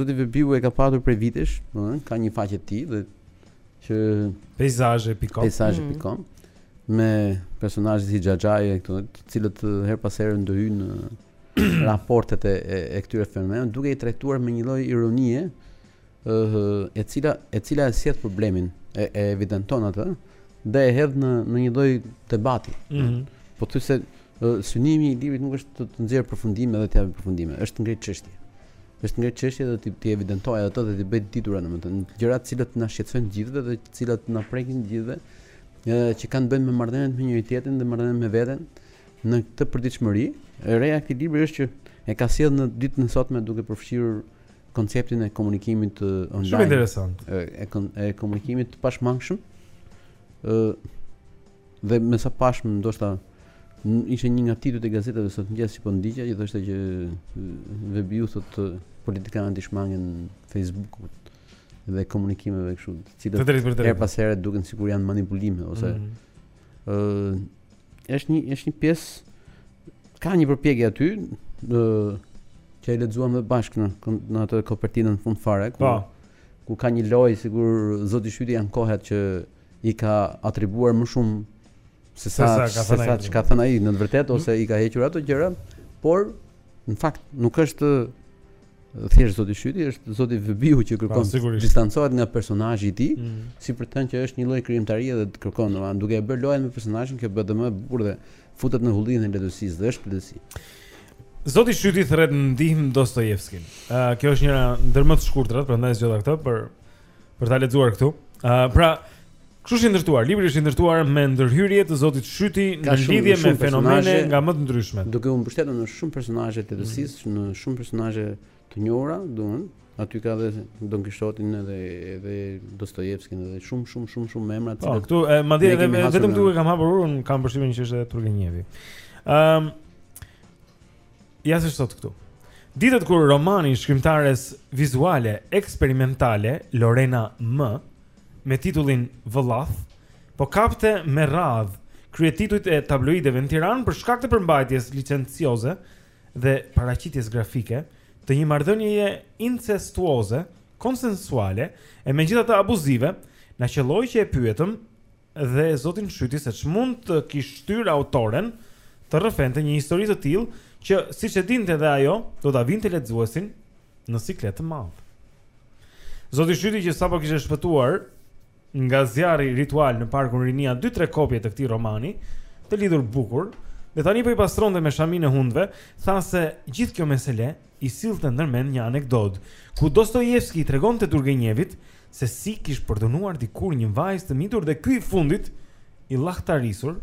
zoti Vehbiu e ka patur prej vitesh, domethënë ka një faqe të tij dhe që peizazhe.com peizazhe.com mm. me personazhe si Xhaxhai e këto të cilët eh, herë pas here ndërhyjnë në raportet e e, e këtyre fenomeneve duke i trajtuar me një lloj ironie ë eh, e cila e cila e sjell problemin e, e evidenton atë dhe e hedh në në një lloj debati. Mm -hmm. Po thjesht se eh, synimi i librit nuk është të, të nxjerrë përfundime dhe të japë përfundime, është të ngrejë çështje. është të ngrejë çështje dhe t'i, t'i evidentojë ato dhe t'i bëjë të ditura domethënë gjërat të cilat na shqetësojnë të gjithëve dhe të cilat na prekin të gjithëve ë që kanë të bëjnë me marrëdhëniet me njëri-tjetrin dhe marrëdhëniet me veten në këtë përditshmëri e reja e këtij libri është që e ka sjellë në ditën e sotme duke përfshirë konceptin e komunikimit online shumë interesant e, e, e komunikimit të pashmangshëm ë Dhe me sa pashmë, ndoshta ishte një nga titujt e gazetave sot mëngjes që po ndiqja, që thoshte që Vehbiu thotë politikanët i shmangin Facebook-ut dhe komunikimeve kështu, të cilët herë pas here duken sikur janë manipulime ose ë mm -hmm. uh, është një është një pjesë ka një përpjekje aty në që e lexuam edhe bashkë në në atë kopertinën fund fare ku pa. Po. ku ka një lojë sikur zoti Shyti ankohet që i ka atribuar më shumë se sa se sa çka thënë ai në të vërtetë ose i ka hequr ato gjëra, por në fakt nuk është thjesht zoti Shyti, është zoti Vehbiu që kërkon pa, po, distancohet nga personazhi i tij, mm. si për të thënë që është një lloj krijimtarie dhe të kërkon domethënë duke e bërë lojën me personazhin që bëhet më e bukur dhe futet në hullinë e letërsisë dhe është letërsi. Zoti Shyti thërret në ndihmë Dostojevskin. Ë uh, kjo është njëra ndër më të shkurtrat, prandaj zgjodha këtë për Për ta lexuar këtu. Ë uh, pra, kështu është ndërtuar, libri është ndërtuar me ndërhyrje të zotit Shyti në lidhje me fenomene nga më të ndryshmet. Duke u mbështetur në shumë personazhe të letërsisë, mm. në shumë personazhe të njohura, domethënë, aty ka dhe Don Kishotin edhe edhe Dostojevskin edhe shumë shumë shumë shumë emra të tjerë. Po, këtu madje edhe vetëm këtu e kam hapur unë, kam përshtypjen që është edhe Turgenjevi. Ëm um, Ja se ç'thotë këtu. Ditët kur romani i shkrimtares vizuale eksperimentale Lorena M me titullin Vëllath po kapte me radhë kryetitujt e tabloideve në Tiranë për shkak të përmbajtjes licencioze dhe paraqitjes grafike të një marrëdhënieje incestuoze, konsensuale e megjithatë abuzive, na qëlloi që e pyetëm dhe zotin Shyti se ç'mund të kish shtyrë autoren të rrëfente një histori të tillë që, siç e dinte edhe ajo, do ta vinte lexuesin në siklet të madh. Zoti Shyti që sapo kishte shpëtuar nga zjarri ritual në parkun Rinia 2-3 kopje të këtij romani, të lidhur bukur, dhe tani po i pastronte me shaminë e hundëve, tha se gjithë kjo mesele i sillte ndërmend një anekdotë, ku Dostojevski i tregonte Turgenjevit se si kish përdhunuar dikur një vajzë të mitur dhe ky i fundit, i llahtarisur,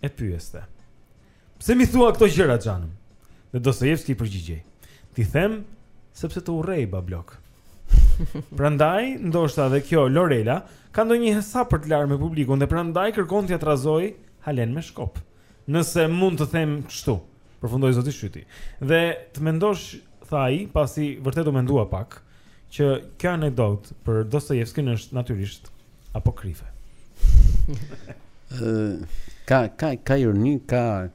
e pyeste. Pse m'i thua këto gjëra, xhanëm? Dhe Dostojevski i përgjigjej. T'i them sepse të urrej bablok. Prandaj, ndoshta edhe kjo Lorela ka ndonjë hesap për të larë me publikun dhe prandaj kërkon t'ia trazojë halenë me shkop. Nëse mund të them kështu, përfundoi zoti Shyti. Dhe të mendosh, tha ai, pasi vërtet u mendua pak, që kjo anekdotë për Dostojevskin është natyrisht apokrife. Ë ka ka ka ironi, ka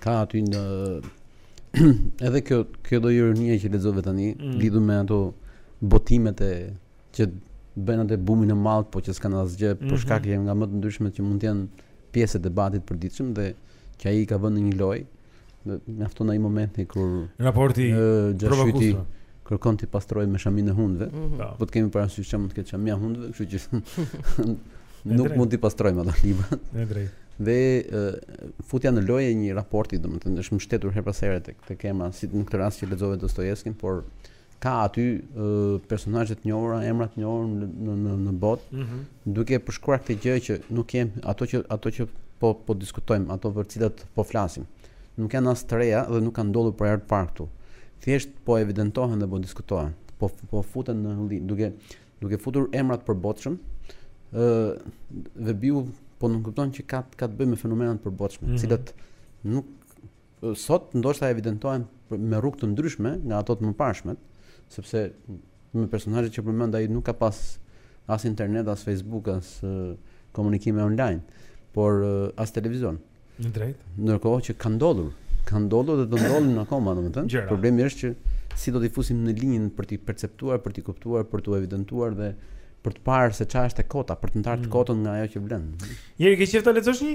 ka aty në edhe kjo kjo do ironia që lexove tani mm. lidhur me ato botimet e që bëjnë atë bumin e madh, po që s'kanë asgjë mm -hmm. për mhm. shkak që nga më të ndryshmet që mund të jenë pjesë e debatit të përditshëm dhe që ai ka vënë në një lojë. Mjafton ai momenti kur raporti provokues kërkon t'i pastrojë me shaminë e hundëve. Mm -hmm. Po të kemi parasysh ç'mund të ketë shamia e hundëve, kështu që nuk mund të pastrojë me ato libra. E drejtë. Dhe uh, futja në lojë një raporti, domethënë është mbështetur herë pas here tek tek emra, si në këtë rast që lexove Dostojevskin, por ka aty personazhe të njohura, emra të njohur në në në botë, mm -hmm. duke përshkruar këtë gjë që nuk kemi ato që ato që po po diskutojmë, ato për cilat po flasim. Nuk janë as të reja dhe nuk kanë ndodhur për herë të parë këtu. Thjesht po evidentohen dhe po diskutohen. Po po futen në hëlli, duke duke futur emra të përbotshëm, ë dhe biu po nuk kupton që ka ka të bëjë me fenomene të përbotshme, mm -hmm. cilat nuk Sot ndoshta evidentohen me rrugë të ndryshme nga ato të mëparshmet, sepse me personazhet që përmend ai nuk ka pas as internet, as Facebook, as komunikime online, po as televizion. E drejtë. Ndërkohë që kanë ndodhur, kanë ndodhur dhe do ndodhin akoma, domethënë. Problemi është që si do t'i fusim në linjën për t'i perceptuar, për t'i kuptuar, për t'i evidentuar dhe për të parë se çfarë është e kota, për të ndarë të mm. kotën nga ajo që vlen. Jeri ke qejf ta lexosh një?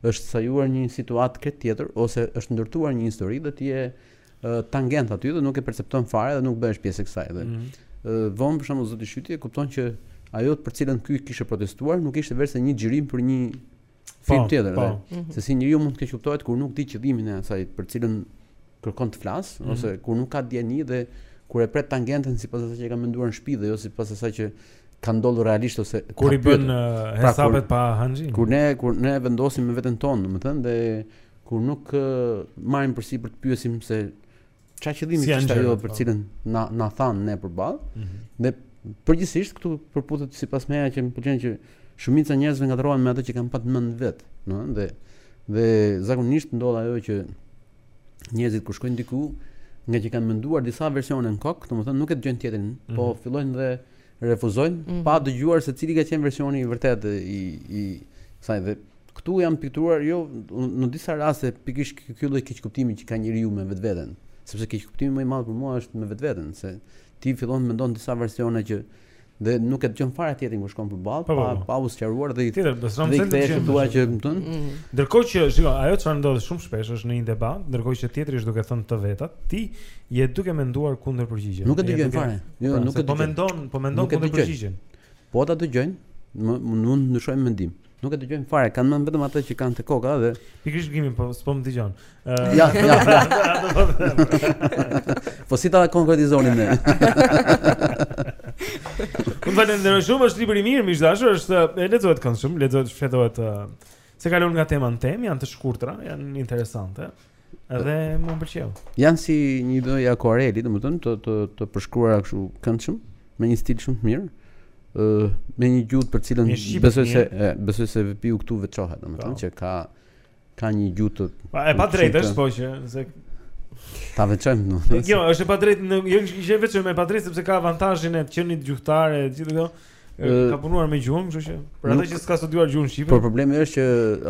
Është sajuar një situatë krejt tjetër ose është ndërtuar një histori dhe ti je tangent aty dhe nuk e percepton fare dhe nuk bëhesh pjesë e kësaj. Dhe mm -hmm. vonë për shembull zoti Shyti e kupton që ajo për cilën ky kishte protestuar nuk ishte veçse një xhirim për një po, film tjetër, po. dhe, mhm. se si njeriu mund të keqkuptohet kur nuk di qëllimin e asaj për cilën kërkon të flasë, mm -hmm. ose kur nuk ka dijeni dhe kur e pret tangentën sipas asaj që ka menduar në shtëpi dhe jo sipas asaj që ka ndodhur realisht ose kur i bën uh, hesapet pa hanxhinë. Kur ne kur ne vendosim me veten tonë, domethënë dhe kur nuk uh, marrim përsipër të pyesim se çfarë qëllimi kishte ajo për po. cilën na na thanë ne përballë. Mm -hmm. Dhe përgjithsisht këtu përputhet sipas meje, ajo që më pëlqen që shumica e njerëzve ngatërrohen me ato që kanë pat në mend vetë, domethënë dhe dhe zakonisht ndodh ajo që njerëzit kur shkojnë diku, ngaqë kanë menduar disa versione në kokë, domethënë nuk e dëgjojnë tjetrin, mm -hmm. po mhm. fillojnë dhe refuzojnë mm -hmm. pa dëgjuar se cili ka qenë versioni i vërtetë i i kësaj dhe këtu janë pikturuar jo në disa raste pikërisht ky lloj keqkuptimi që ka njeriu me vetveten, sepse keqkuptimi më i madh për mua është me vetveten, se ti fillon mendon disa versione që dhe nuk e dëgjon fare tjetrin kur shkon përballë pa pa u sqaruar dhe i tjetër besoj se do të thua që kupton mm. ndërkohë që shiko ajo çfarë ndodh shumë shpesh është në një debat ndërkohë që tjetri është duke thënë të vetat ti je duke menduar kundërpërgjigjen nuk e dëgjon fare jo pra, nuk e dëgjon po mendon po mendon kundërpërgjigjen po ta dëgjojnë mund të ndryshojmë mendim Nuk e dëgjojnë fare, kanë në mend vetëm atë që kanë te koka dhe pikërisht Gimi po s'po më dëgjon. Uh... Ja, ja. po si ta konkretizonim ne? Unë të falenderoj shumë, është libër i mirë, miq të dashur, është lexohet këndshëm, lexohet, shfletohet uh, se kalon nga tema në temë, janë të shkurtra, janë interesante. Edhe më pëlqeu. Janë si një lloj akuareli, domethënë të të të përshkruara kështu këndshëm, me një stil shumë të mirë. ë me një gjuhë për cilën besoj se e, besoj se Vehbiu këtu veçohet, domethënë që ka ka një gjuhë të Po e padrejtë është po qe se ta veçojmë domethënë. Jo, është e padrejtë, jo që e veçojmë e padrejtë sepse ka avantazhin e të qenit gjuhëtar e gjithë këto. ka punuar me gjuhën, kështu që për atë që s'ka studiuar gjuhën shqipe. Por problemi është që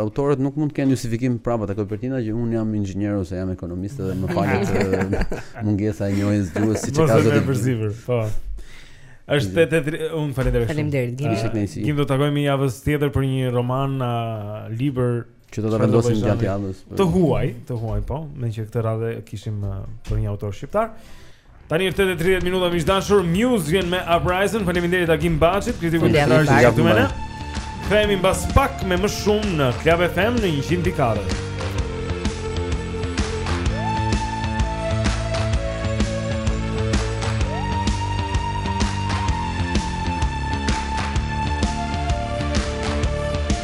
autorët nuk mund të kenë justifikim prapa te kopertina që unë jam inxhinier ose jam ekonomist dhe më falet mungesa e njohjes së gjuhës siç e ka zëri. Mos e përzipër, po. Është te te tri... unë faleminderit. Faleminderit. Gimi do të takohemi javës tjetër për një roman, libër Që do ta vendosim gjatë javës. Të huaj, të huaj po, meqë këtë radhë kishim uh, për një autor shqiptar. Tani është 8:30 minuta miq të dashur, Muse vjen me Uprising. Faleminderit Agim Baçit, kritikut të artit që jep më. Kthehemi mbas pak me më shumë në Club FM në 104.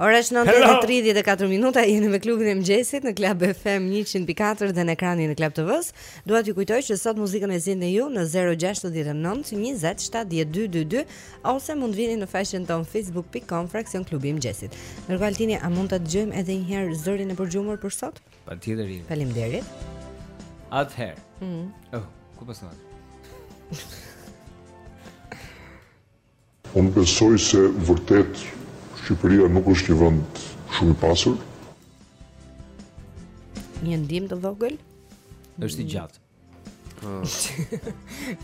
Ora 9:34 minuta, jeni me klubin e mëngjesit në Club FM 104 dhe në ekranin e Club TV-s. Dua t'ju kujtoj që sot muzikën e zgjidhni ju në 069 20 70 222 ose mund të vini në faqen tonë facebook pikë com fraksion klubi i mëngjesit. Ndërkohë Altini, a mund ta dëgjojmë edhe një herë zërin e përgjumur për sot? Patjetër. Faleminderit. Atëherë. Mhm. Mm oh, ku po sot? Unë besoj se vërtet Shqipëria nuk është një vend shumë i pasur. Një ndihmë të vogël? Është i gjatë. Po.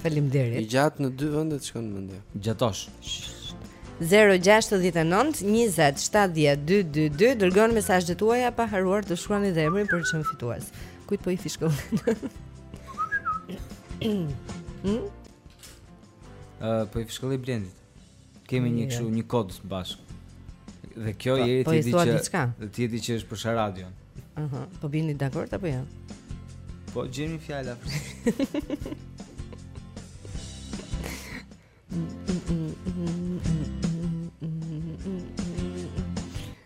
Faleminderit. I gjatë në dy vende ç'ke në mendje? Gjatosh. 069 20 70 222 dërgoni mesazhet tuaja pa harruar të shkruani dhe emrin për të qenë fitues. Kujt po i fishkëllen? Hmm? Ëh, po i fishkëlloj Blendit. Kemi një kështu një kod bashkë. Dhe kjo po, jeri po ti di që dhe ti di që është për radion. Ëh, po biem dakord apo jo? Po vjen fjala.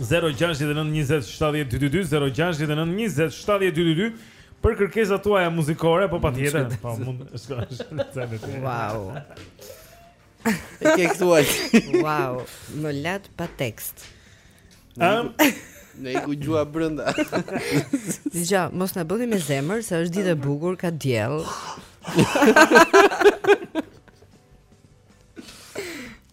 0-6-9-27-12-2 Për kërkesa tuaja muzikore Po patjetër Po mund Ska Wow E ke këtu Wow Më latë pa tekst Am Ne i ku gjua brënda Dëgjo, mos na bëni me zemër Se është ditë e bukur, ka diell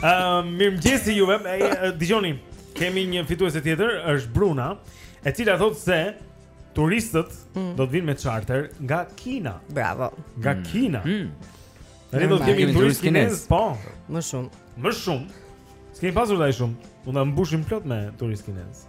Ehm, mirëmëngjes juve. Dëgjoni, kemi një fituese tjetër, është Bruna, e cila thotë se turistët mm. do të vijnë me charter nga Kina. Bravo. Nga mm. Kina. Mm. Ne do të kemi turistë kinezë, po. Më shumë. Më shumë. S'kemi pasur aq shumë. Mund ta mbushim plot me turistë kinezë.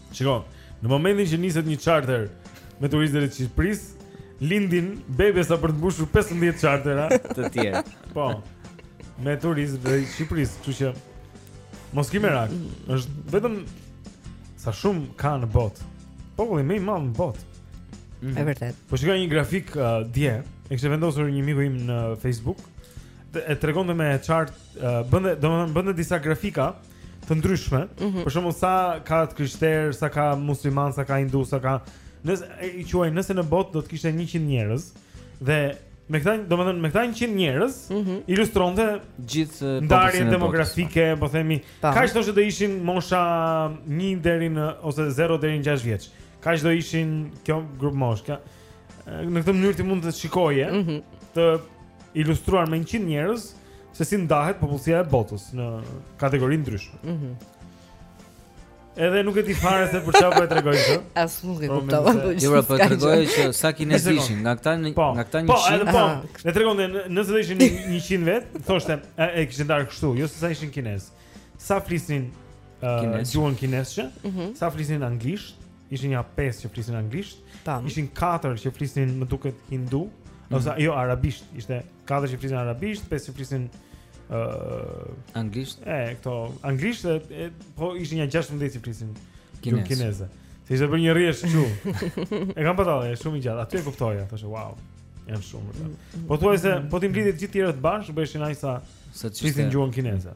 Shiko, në momentin që niset një charter me turistë drejt Shqipërisë, lindin bebe sa për të mbushur 15 chartera të tjerë. Po. Me turistë drejt Shqipërisë, kështu që mos ki merak. Është vetëm sa shumë ka në botë. Populli më i madh në botë. Mm. E vërtetë. Po shikoja një grafik uh, dje, e kishte vendosur një miku im në Facebook. E tregonte me chart, uh, bënte, domethënë bënte disa grafika të ndryshme. Mm -hmm. Për shembull sa ka të krishterë, sa ka muslimanë, sa ka hindu, sa ka si e quajnë nëse në botë do të kishte 100 njerëz dhe me këta, domethënë me këta 100 njerëz mm -hmm. ilustronte gjithë uh, ndarjen demografike, po themi, kaq thoshte do ishin mosha 1 deri në ose 0 deri në 6 vjeç. Kaq do ishin kjo grupmoshë. në këtë mënyrë ti mund të shikoje, mm -hmm. të ilustruar me 100 njerëz se si ndahet popullsia e botës në kategori të ndryshme. Mhm. Mm Edhe nuk e di fare se për çfarë po e tregoj këtë. As unë nuk e po, kuptova. Po, jo, pra, po e tregoj që sa kinezë ishin, nga këta nga këta 100. Po, edhe po. Ah. Ne tregonte nëse do ishin 100 vetë, thoshte e kishin ndarë kështu, jo se sa ishin kinezë. Sa flisnin gjuhën kineze, mhm. sa flisnin anglisht, ishin ja pesë që flisnin anglisht, Tam. ishin katër që flisnin më duket hindu, mm. ose jo arabisht, ishte katër që flisnin arabisht, pesë që flisnin ë uh, anglisht. E këto anglisht e, e po ishin ja 16 që flisnin kineze. kineze. Se ishte për një rresht këtu. e kam patur, është shumë i gjatë. Aty e kuptoja, thashë wow. Janë shumë. Mm, mm, pothuajse mm. po t'i mblidhje gjithë të tjerët bashkë, bëheshin aq sa sa ç'ishte. Flisnin gjuhën kineze.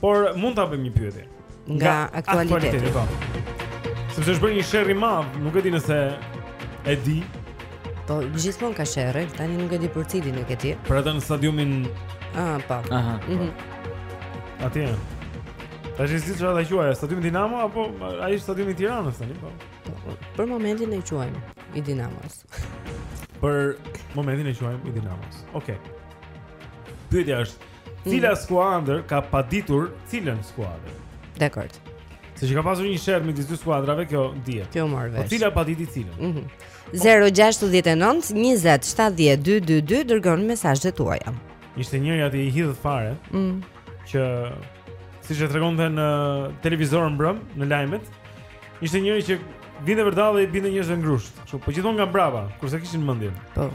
Por mund ta bëjmë një pyetje nga aktualiteti. Po. Sepse është bërë një sherr i madh, nuk e di nëse e di. Po gjithmonë ka sherr, tani nuk e di për cilin e ke ti. Për atë në stadiumin. Ah, po. Aha. Po. Mhm. Atje. Tashi s'e di ta quaj stadium Dinamo apo stadiumi i Tiranës tani po. Për momentin e quajmë i Dinamos. Për momentin e quajmë i Dinamos. Okej. Okay. Pyetja është, cila mm. skuadër ka paditur cilën skuadër? Dakord. Se që ka pasur një sherr midis dy skuadrave, kjo dihet. Kjo merret vesh. Po cila paditi cilën? Mhm. Mm 069 20 70 222 dërgoni mesazhet tuaja. Ishte njëri aty i hidhur fare. Mhm. Që siç e tregonte në televizor mbrëm në lajmet, Ishte njëri që vinte vërdallë dhe i binte njerëzve me grusht. Kështu, po gjithmonë nga mbrapa, kur s'e kishin mendjen. Po.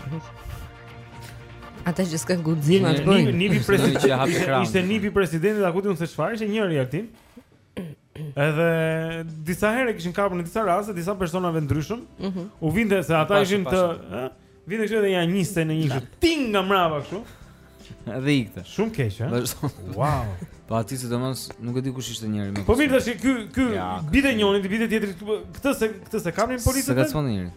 Ata që s'kanë guxim atë bëjnë. Nipi president që hapi kram. Ishte nipi i presidentit, a ku di unë se çfarë, ishte njëri aty. Edhe disa herë e kishin kapur në disa raste, disa personave të ndryshëm. Mm -hmm. U binte se ata ishin të, ëh, Vinte këtu dhe ia ngjiste në një kështu ting nga mbrapa kështu. Dhe ikte. Shumë keq, ha. Wow. Po aty sidomos nuk e di kush ishte njëri më. Po mirë tash ky ky i binte njërit, i binte tjetrit këtu. Këtë se këtë s'e kapin policët. Se ngacmon njeri.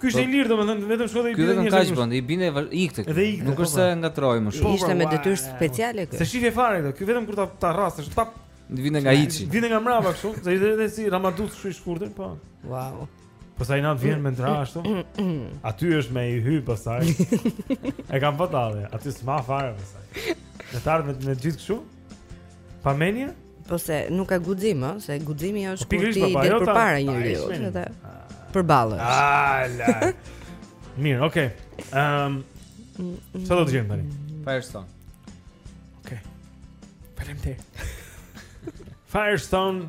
Ky ishte i po- lirë domethënë vetëm shkonte dhe i binte njërit. Ky vetëm kaq bën, i binte, ikte. Dhe ikte. Nuk po, është se po. ngatërroi më shumë. Ishte me detyrë speciale ky. S'e shifje fare këtë. Ky vetëm kur ta ta rraste, ta vinte nga hiçi. Vinte nga mbrapa kështu, se ishte edhe si ramadut kështu i shkurtër, po. Wow. Po sa i natë vjen me në tra ashtu Aty është me i hy pasaj E kam po talë Aty s'ma fare pasaj Në tarë me, me gjithë këshu Pa menje Po se nuk ka guxim, ha? se guximi është po kur ti po, po, del përpara njeriut, edhe përballesh. Ah, la. Mirë, okay. Ehm, um, sa do të jem tani? Firestone. Okay. Faleminderit. Firestone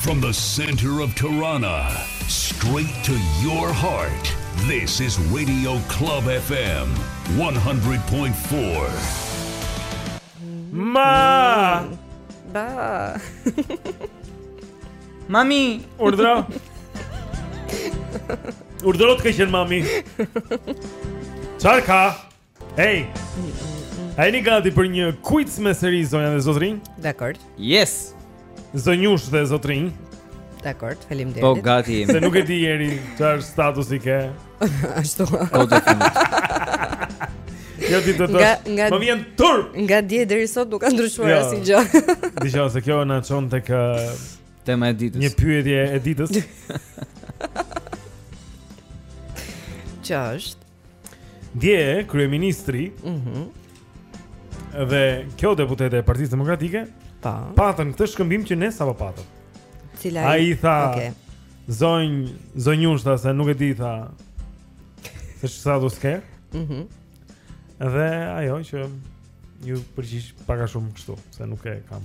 From the center of Tirana, straight to your heart, this is Radio Club FM 100.4. Ma! Ba! Mami! Urdra! Urdra të këshën, mami! Qarë ka? Hey. A jeni gati për një kuiz me seri zonja dhe zotërinj? Dakord. Yes. Zonjusha dhe zotërinj. Dakord, faleminderit. Po gati jemi. Se nuk e di Jeri çfarë statusi ke. Ashtu. Po do të Jo ti do të. Nga më vjen turp. Nga dje deri sot nuk ka ndryshuar jo. asnjë gjë. Dije se kjo na çon tek uh, tema e ditës. Një pyetje e ditës. Ç'është? Dje kryeministri ëh mm -hmm. dhe kjo deputete e Partisë Demokratike pa po. patën këtë shkëmbim që ne sapo patëm. Cila ai i tha okay. zonjë zonjushë tha se nuk e di tha se çfarë statusi ke. Mhm. Mm dhe ajo që iu përgjigj pak a shumë kështu, se nuk e kam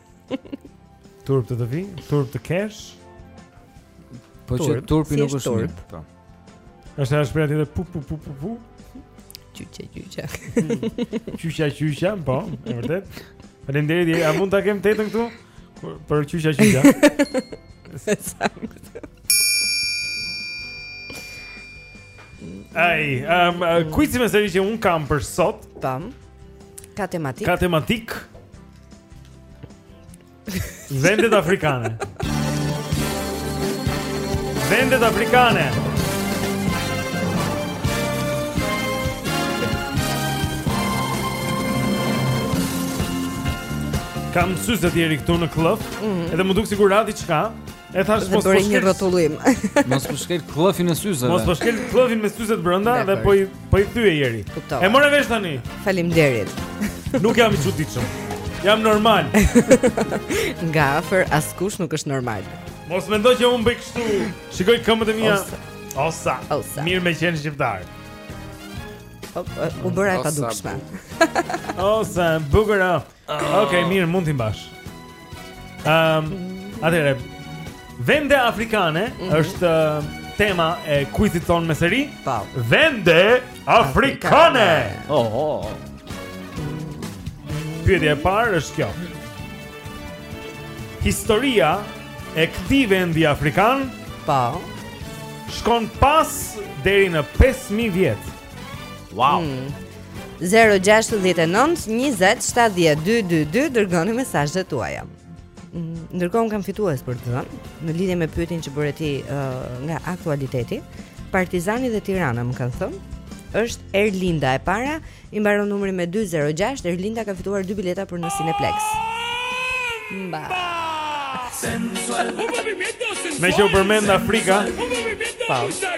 Turp të të vijë, turp të kesh. Po që turpi nuk është turp. Po. Është as për atë pu pu pu pu pu. Çuçi çuçi. Çuçi çuçi, po, e vërtetë. Faleminderit, a mund ta kem tetën këtu? Për çuçi çuçi. Saktë. Ai, um, kuizi me seri që unë kam për sot. Tam. Ka tematikë. Ka tematikë. Vendet afrikane. Vendet afrikane. Kam syzet e Jerit këtu në këllëf, mm -hmm. edhe m'u duk sikur ra diçka, E thash mos bëj një rrotullim. Mos po shkel këllëfin e syzeve. Mos po shkel këllëfin me syzet brenda dhe po i po i thyen Jerit. E mora vesh tani. Faleminderit. Nuk jam i çuditshëm. Jam normal. Nga afër askush nuk është normal. Mos mendo që unë bëj kështu. Shikoj këmbët e mia. Osa. Osa. Mirë me qenë shqiptar. U bëra e padukshme. Osa, bukur. Ah. Okej, mirë, mund t'i mbash. Ehm, atëherë. Vende afrikane mhm. është eh, tema e kuizit tonë me seri. Po. Vende afrikane. Oho. Pyetja e parë është kjo. Historia e këtij vendi afrikan, po, shkon pas deri në 5000 vjet. Wow. Mm. 069 20 70 222 dërgoni mesazhet tuaja. Mm, ndërkohë kam fitues për të dhënë në lidhje me pyetjen që bëre ti uh, nga aktualiteti. Partizani dhe Tirana më kanë thënë është Erlinda e para, i mbaron numri me 206, Erlinda ka fituar dy bileta për në Cineplexx. Mba. Sensual. Meqë u përmend Afrika. Po.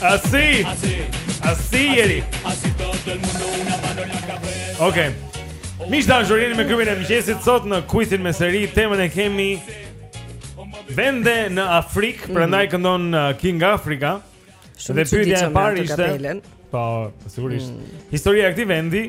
Asi Asi jeri Ok Mirë se na gjetët me klubin e mëngjesit Sot në kuizin me seri Temën e kemi Vende në Afrikë Prandaj këndon uh, King Africa Shumë dhe pyetja e parë ishte Po, sigurisht mm. Historia e këtij vendi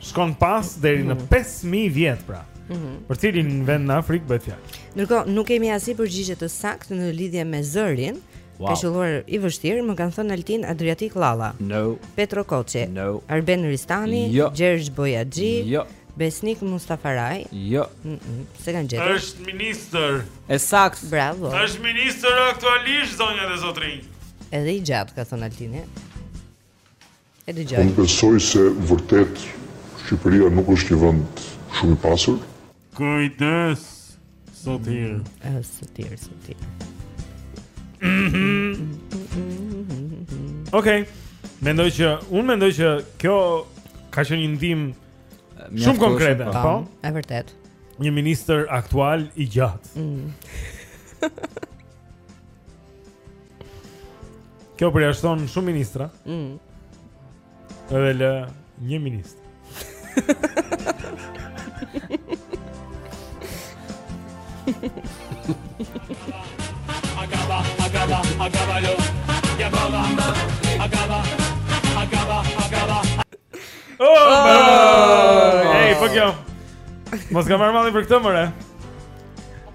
Shkon pas deri në 5.000 mm. vjet pra Mhm. Për cilin vend në Afrikë bëhet fjalë? Ndërkohë nuk kemi asnjë përgjigje të saktë në lidhje me zërin. Wow. Ka qëlluar i vështirë, më kanë thënë Altin Adriatik Lalla. No. Petro Koçi. No. Arben Ristani, jo. Gjergj Bojaxhi. Jo. Besnik Mustafaraj. Jo. Mm -mm. Se kanë gjetur. Është ministër. E saktë. Bravo. Është ministër aktualisht zonja dhe zotërinj. Edhe i gjatë ka thënë Altini. Edhe i gjatë. Unë besoj se vërtet Shqipëria nuk është një vend shumë i pasur. Kujdes. Sotir. Mm, sotir, sotir. Mhm. Okej. Okay. Mendoj që unë mendoj që kjo ka qenë një ndihmë Shumë konkrete, po. po. Është vërtetë. Një ministër aktual i gjatë. Mm. Kjo përjashton shumë ministra. Mm. Edhe lë një ministër. Agaba, agaba, agaba lo. Ya baba, agaba, agaba, agaba. Oh, Ej, po kjo. Mos ka marrë malli për këtë more.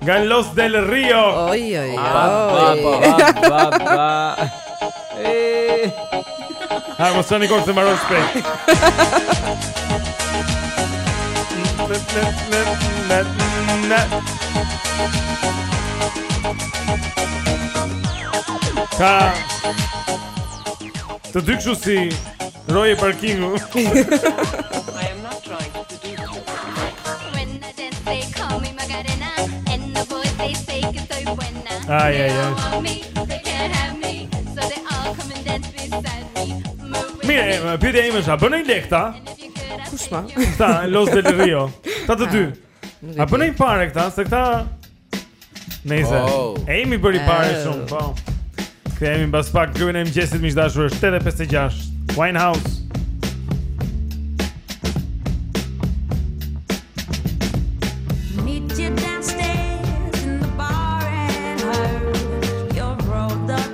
Nga Los del Rio. Oj oj oj. Ba ba ba ba. Ej. Ha, mos tani kur të mbaron shpejt. Ka Të dy kështu si Roje parkingu. Ai ai ai. Mirë, pyetja ime është, a bën ai lekë këta? Kush ma? Këta Los del Rio. Këta të dy. A bën ai pare këta, se këta Nëse. Oh. Emi bëri eh. pare shumë, po. Kthehemi mbas pak në klubin e mëngjesit miq të dashur është 8:56. Winehouse.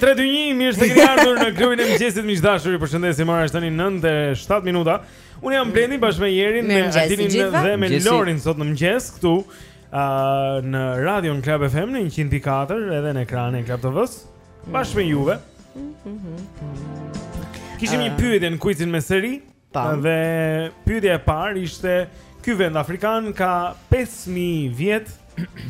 321, mirë se keni ardhur në klubin e mëngjesit miq të dashur. Ju përshëndesim. Ora është tani 9:07 minuta. Unë jam Blendi bashkë me Jerin, me Altinin dhe me Lorin sot në mëngjes këtu uh, në Radion Club FM në 104 edhe në ekranin e Club TV-s bashkë me juve. Kishim një pyetje në kuicin me seri dhe pyetja e parë ishte ky vend afrikan ka 5000 vjet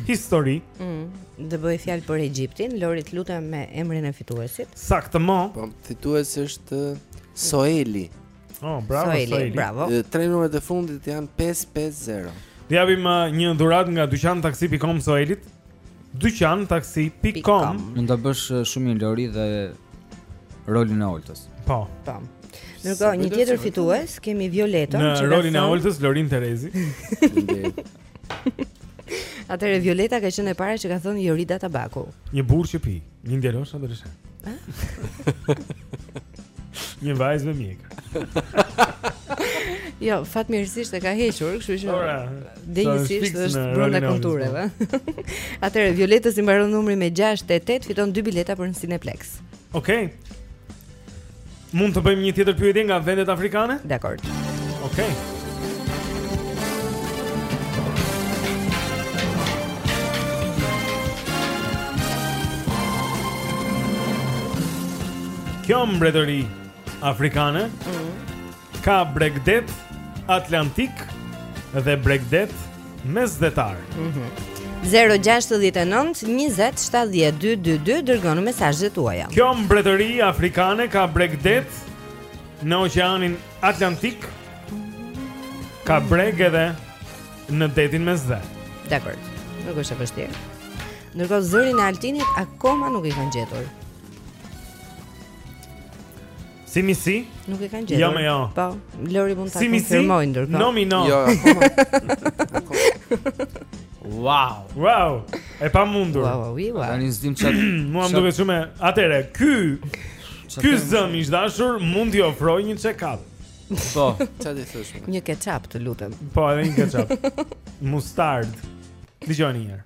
histori. Mm. Dhe bëhej fjalë për Egjiptin, Lori të lutem me emrin e fituesit. Saktë mo. Po, fituesi është Soeli. Oh, bravo Soeli. Bravo. Tre numrat e fundit janë 550. T'i japim uh, një dhuratë nga dyqan taksi.com Soelit. Dyqan taksi.com. Mund ta bësh uh, shumë mirë Lori dhe rolin e Oltës. Po. Po. Ndërkohë, një tjetër fitues kemi Violetën në rolin e Oltës Lorin Terezi. Atëherë Violeta ka qenë e para që ka thënë Jorida Tabaku. Një burrë që pi, një ngelosha dhe rësha. një vajzë me mjek. jo, fatmirësisht e ka hequr, kështu që Ora, denjësisht është brenda kontureve. Atëherë Violeta si mbaron numri me 688 fiton dy bileta për në Cineplex. Okej. Okay. Mund të bëjmë një tjetër pyetje nga vendet afrikane? Dakor. Okej. Okay. Kjo mbretëri afrikane mm -hmm. Ka bregdet Atlantik dhe bregdet Mesdhetar. Mhm. Mm 069 20 70 222 dërgoni mesazhet tuaja. Kjo mbretëri afrikane ka bregdet në Oqeanin Atlantik. Ka breg edhe në detin Mesdhe. Dakor. Nuk është e vështirë. Ndërkohë zërin e Altinit akoma nuk e kanë gjetur. Si mi si? Nuk e kanë gjetur. Jo, më jo. Po, Lori mund ta konfirmoj ndërkohë. Si mi si? No, jo, Wow. Wow. E pamundur. Wow, wow, wow. Ani zdim çat. Mua më duket shumë. Atëherë, ky ky zëm i dashur mund t'i ofroj një check-up. Po, çfarë i thosh? Një ketchup, të lutem. Po, edhe një ketchup. Mustard. Dëgjoni një herë.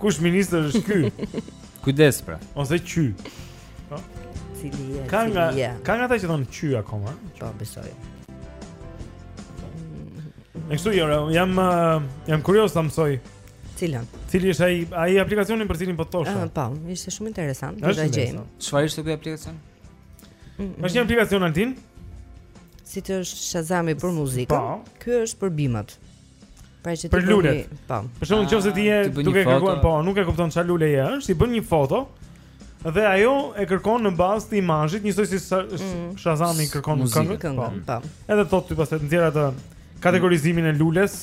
Kush ministër është ky? Kujdes pra. Ose qy. Po. Cili je? Ka nga ka nga ata që thonë qy akoma. Po besoj. Ne këtu jam jam uh, jam kurioz ta mësoj. Cilën? Cili është ai ai aplikacioni për të cilin po të thosha? Ah, po, ishte shumë interesant, do ta gjejmë. Çfarë ishte ky aplikacion? Mm-hmm. Është një aplikacion Altin? Siç është Shazami për muzikën? Po. Ky është për bimët. Pra që ti për lulet. Po. Për shembull ah, nëse ti je duke kërkuar, po, nuk e kupton çfarë luleje është, i bën një foto. Dhe ajo e kërkon në bazë të imazhit, njësoj si mm. Shazami kërkon këngën. Po. po. Edhe thotë ti pastaj të nxjerr atë kategorizimin e lules.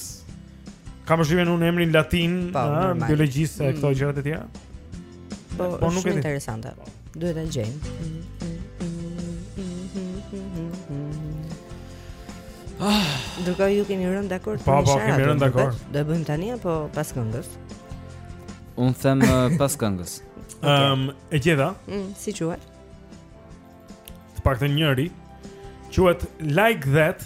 Kam përshtypjen unë emrin latin, po, ëh, biologjisë e këto mm. gjërat e tjera. Po, po nuk e di. Interesante. Duhet ta gjejmë. Ah, do ka ju keni rënë dakord po, me shërat. Po, po, kemi rënë dakord. Do e bëjmë tani apo pas këngës? Un them eh, pas këngës. Ehm, e gjeta? Mm, si quhet? Të paktën njëri quhet Like That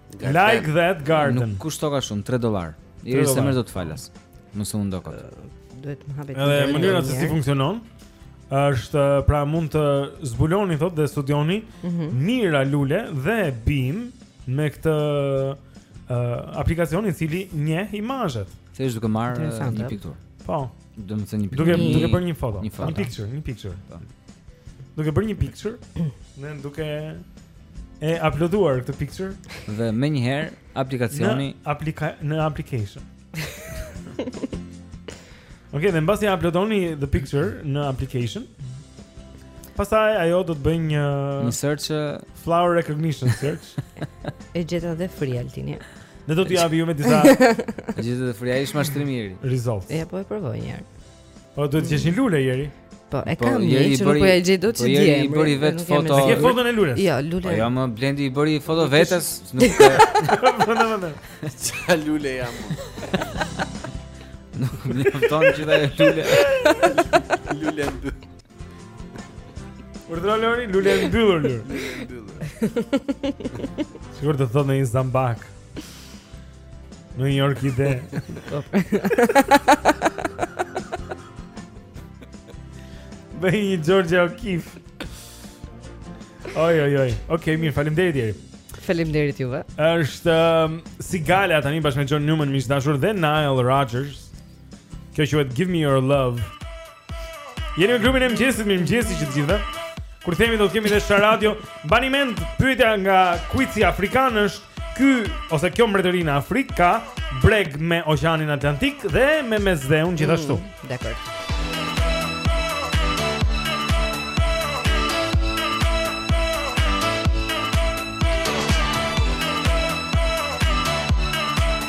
Garden. Like that garden. Nuk kushtoka shumë, 3 dollar. Jeri se m'i do të falas. Mos u lodh kot. Duhet të më hapet. Edhe mënyra se si funksionon është pra mund të zbuloni thotë dhe studioni mm -hmm. mijëra lule dhe bimë me këtë uh, aplikacion i cili njeh imazhet. Thjesht duke marrë një pikturë. Po, Do të thënë një pikturë. Duke duke bërë një foto, një, foto. një picture, një picture. Po. Duke bërë një picture, dhe duke e uploaduar këtë picture dhe menjëherë aplikacioni në aplika në application. Ok, dhe mbasi e uploadoni the picture në application. Pastaj ajo do të bëjë një një search flower recognition search. e gjeta dhe free, Altin. Ne do t'ju japi juve me disa Gjeta dhe free, ish mashtrim, Jeri Results Ja po e provoj njëherë Po duhet të gjesh një lule jeri Po e po, kam një që nuk po e gjej dot që dje. Po jeri i bëri vetes foto. Ke foton e lules? Jo, lule. Po jam Blendi i bëri foto po, vetes, nuk e. Po na vënë. Ça lule jam. Nuk më thon që je lule. Lule. Urdhëro Lori, lule e mbyllur lule. Sikur të thotë një zambak. Një orkide. Bëj një Georgia O'Keeffe. Oj oj oj. Okej, mirë, faleminderit Jeri. Faleminderit juve. Është um, Sigala tani bashkë me John Newman, miq të dashur dhe Nile Rodgers. Kjo quhet Give Me Your Love Jeni me Klubin e Mëngjesit, mirëmëngjesi që të gjithë Kur themi do të kemi dhe show radio Mbani mend, pyetja nga kuici Afrikan është Ky, ose kjo mbretëri në Afrikë ka breg me Oqeanin Atlantik dhe me Mesdheun gjithashtu mm, Dakord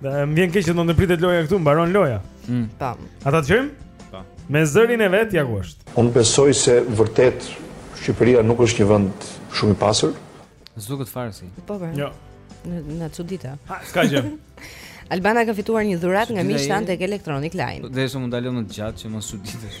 Më vjen keq që do të pritet loja këtu, mbaron loja. Mm. Tam. Ta dëgjojmë? Po. Me zërin e vet ja ku është. Unë besoj se vërtet Shqipëria nuk është një vend shumë i pasur. S'duket fare si. Po po. Jo. Na çuditi. Ha, s'ka gjë. Albana ka fituar një dhuratë nga miqtë tanë tek Electronic Line. Dhe shumë dallon në gjuhë që mos çuditesh.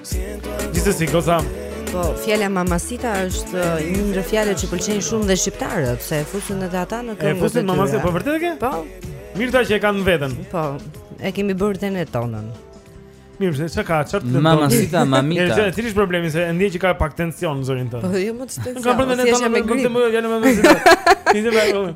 Gjithsesi goza. Po, fjala mamacita është uh, një ndër fjalët që pëlqejnë shumë dhe shqiptarët, se e fusin edhe ata në këngët e tyre. E fusin mamacita, po vërtet e ke? Po. Mirë ata që e kanë të veten. Po, e kemi bërë dhe ne tonën. Mirë, se çka ka, çfarë të Mama sita, mamita. Është çfarë është problemi se e ndjej që ka pak tension në zërin tënd. Po jo mo tension. Ka bërë ne tonë me grip. Më vjen më vjen. Ti më vjen.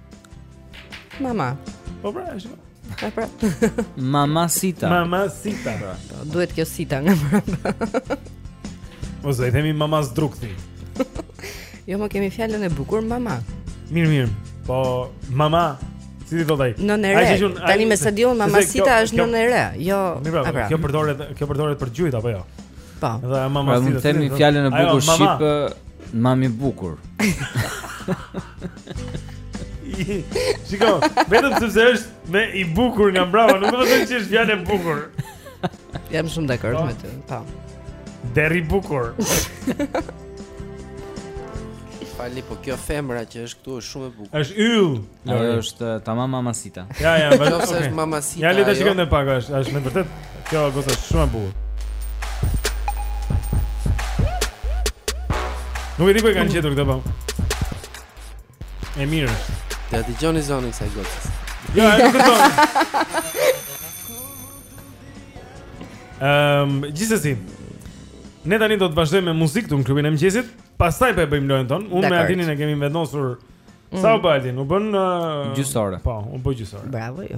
Mama. Po pra, është. Po pra. Mama Sita. Mama Sita. Pra, pra. Duhet kjo Sita nga mbrapa?. Mos e themi Mama Zdrukthi. jo, ne kemi fjalën e bukur Mama. Mirë, mirë. Po Mama Sita thotë ai? Nënë e re. Tani me sa di unë Mama Sita është nënë e re. Jo. Pra, pra. Kjo përdoret, kjo përdoret për gjuhët apo jo? Po. Dhe Mama Sita. Pra, themi fjalën e bukur shqip Mami i bukur. Shiko, vetëm sepse është më i bukur nga mbrapa, nuk do të thotë që është fjalë e bukur. Jam shumë dakord po. me ty. Po. Derri bukur. Fali, po kjo femra që është këtu është shumë e bukur. Është yll. Ajo është eh, tamam mamasita. Ja, ja, vetëm okay. është mamasita. Ja, le ta shikojmë pak, është, është me vërtet. Kjo goca është shumë e bukur. Nuk e di ku e kanë gjetur këtë po. E mirë është. Ja t'ia gjejmë zonën kësaj gocës. Jo, e nuk e thonë. Ehm, gjithsesi. Ne tani do të vazhdojmë me muzikë këtu në klubin e mëngjesit. Pastaj po e bëjmë lojën tonë. Unë me Dakord. Altinin e kemi vendosur Mm. sa u bë Altin? U bë uh, Gjysore. Po, u bë gjysore. Bravo ju.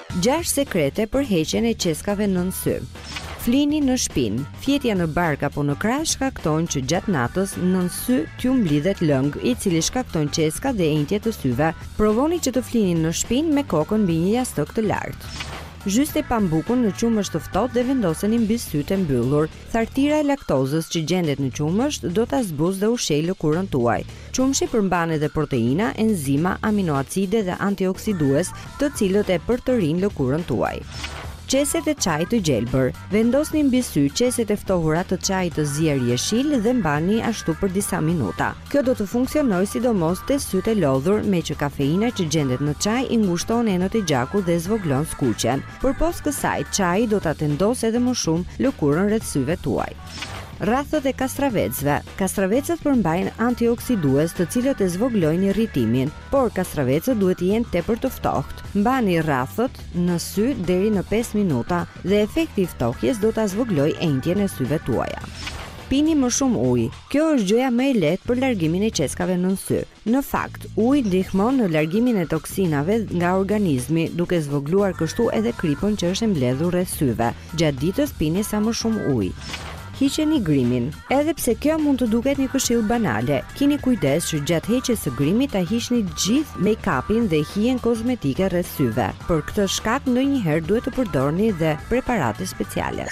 Gjashtë sekrete për heqjen e qeskave nën sy. Flini në shpinë, fjetja në bark apo në krah shkakton që gjatë natës nën sy t'ju mblidhet lëng, i cili shkakton qeska dhe enjtje të syve. Provoni që të flini në shpinë me kokën mbi një jastëk të lartë. Zhyteni pambukun në qumësht të ftohtë dhe vendoseni mbi sytë e mbyllur. Thartira e laktozës që gjendet në qumësht do ta zbusë dhe ushqejë lëkurën tuaj. Qumështi përmban edhe proteina, enzima, aminoacide dhe antioksidues, të cilët e përtërijnë lëkurën tuaj. Qeset e çajit të gjelbër, Vendosni mbi sy qeset e ftohura të çajit të zier jeshil dhe mbani ashtu për disa minuta. Kjo do të funksionojë sidomos te sytë e lodhur, meqë kafeina që gjendet në çaj i ngushton enët e gjakut dhe zvogëlon skuqjen. Përpos kësaj, çaji do ta tendosë edhe më shumë lëkurën rreth syve tuaj. Rrathët e kastravecëve. Kastravecët përmbajnë antioksidues të cilët e zvogëlojnë irritimin, por kastravecët duhet të jenë tepër të ftohtë. Mbani rrathët në sy deri në 5 minuta dhe efekti i ftohjes do ta zvogëlojë enjtjen e syve tuaja. Pini më shumë ujë. Kjo është gjëja më e lehtë për largimin e qeskave nën sy. Në fakt, uji ndihmon në largimin e toksinave nga organizmi, duke zvogëluar kështu edhe kripën që është e mbledhur rreth syve. Gjatë ditës pini sa më shumë ujë. Hiqeni grimin. Edhe pse kjo mund të duket një këshillë banale, kini kujdes që gjatë heqjes së grimit ta hiqni gjithë make-upin dhe hijen kozmetike rreth syve. Për këtë shkak ndonjëherë duhet të përdorni dhe preparate speciale.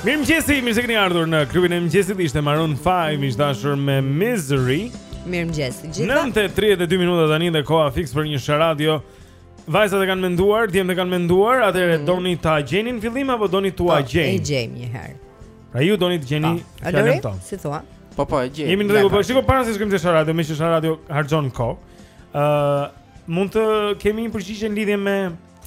Mirë mëngjesi, mirë se keni ardhur në klubin e mëngjesit Ishte Maroon 5, ishte, të dashur, me Misery Mirë mëngjesi të gjithëve Nëntë e 32 minuta tani dhe koha fiks për një sharadio Vajzat e kanë menduar, djemtë e kanë menduar Atëherë mm. doni ta gjeni në fillim, apo doni tua po, gjen E gjenë një herë Pra ju doni të gjeni po. A Lori, si thua Po po, e gjejmë Jemi në rregull, po shiko para se të shkojmë te sharadio, meqë sharadio harxhon kohë Ë, uh, mund të kemi një përgjigje në lidhje me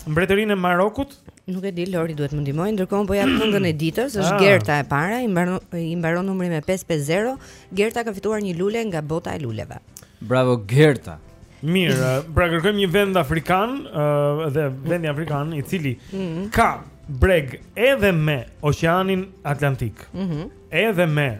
mbretërinë e Marokut? Nuk e di, Lori duhet të më ndihmojë. Ndërkohë po jap këngën e ditës, është ah. Gerta e para, i mbaron i mbaron numri me 550. Gerta ka fituar një lule nga bota e luleve. Bravo Gerta. Mirë, pra kërkojmë një vend afrikan, uh, dhe vendi afrikan i cili mm -hmm. ka breg edhe me Oqeanin Atlantik. Mm -hmm. Edhe me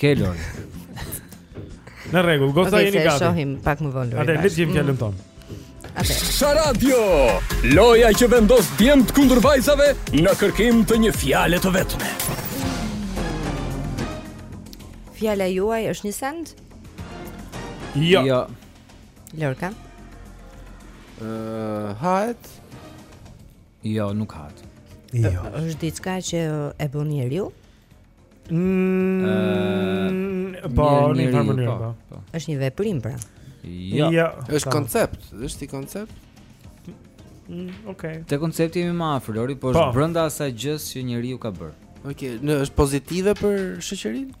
Kelor. Në rregull, goza jeni gati. Ne shohim pak më vonë. Atëherë le të gjejmë fjalën tonë. Atë. Sharadio, loja që vendos djemtë kundër vajzave në kërkim të një fjale të vetme. Fjala juaj është një send? Jo. Jo. Lorka. Ëh, uh, hahet. Jo, nuk hahet. Jo. Është diçka që e bën njeriu? Mm, uh, po, në një mënyrë, po, po. po. Është një veprim pra. Jo. Ja, është ta. koncept, është si koncept? Mm, okay. Te koncepti jemi më afër, Lori, po është po. brenda asaj gjësë që njeriu ka bërë. Okej, okay. në është pozitive për shoqërinë?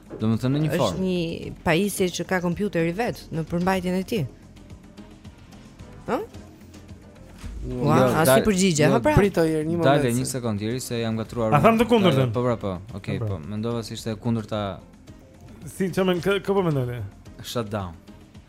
Domethënë në një formë është një pajisje që ka kompjuteri vetë në përmbajtjen e tij Hë? Ua, jo, ça si përgjigje, jo, ha pra Prit o Jeri një moment Dale, një sekund, Jeri se jam ngatërruar A thamë të kundërtën Po, pra, po, okej, po, mendova se ishte e kundërta Si, domethënë kë po mendoje Shut down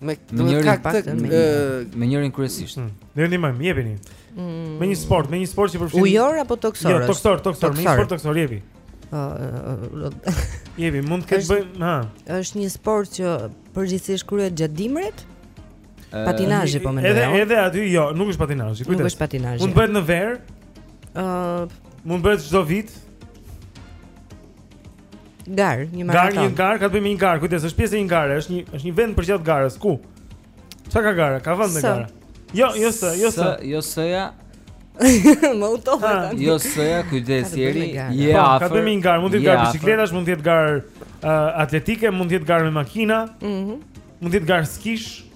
Me njërin pak të me njërin kryesisht. Mm. Ndihmë jepini. Mm. Me një sport, me një sport që përfshin. Ujor apo tokësor? Jo, tokësor, tokësor, me një sport tokësor jepi. Jepi, mund të ketë të bëjë, ha. Është një sport që përgjithësisht kryhet gjatë dimrit. Patinazhi po mendoj. Edhe edhe aty jo, nuk është patinazhi, kujdes. Nuk është patinazhi. Mund të bëhet në verë? Ëh, mund të bëhet çdo vit? Garë, një maratonë. Garë, një garë, ka të bëjë me një garë. Kujdes, është pjesë e një gare, është një është një vend përgjatë garës. Ku? Çka ka gara? Ka vend me gara. Jo, jo së, jo së. Jo së ja. Më udhëtoi tani. Jo së ja, kujdes Jeri. Je po, afër. Ka të bëjë me një garë, mund të jetë garë biçikletash, mund të jetë garë atletike, mund të jetë garë me makina. Mhm. Mund të jetë garë skish.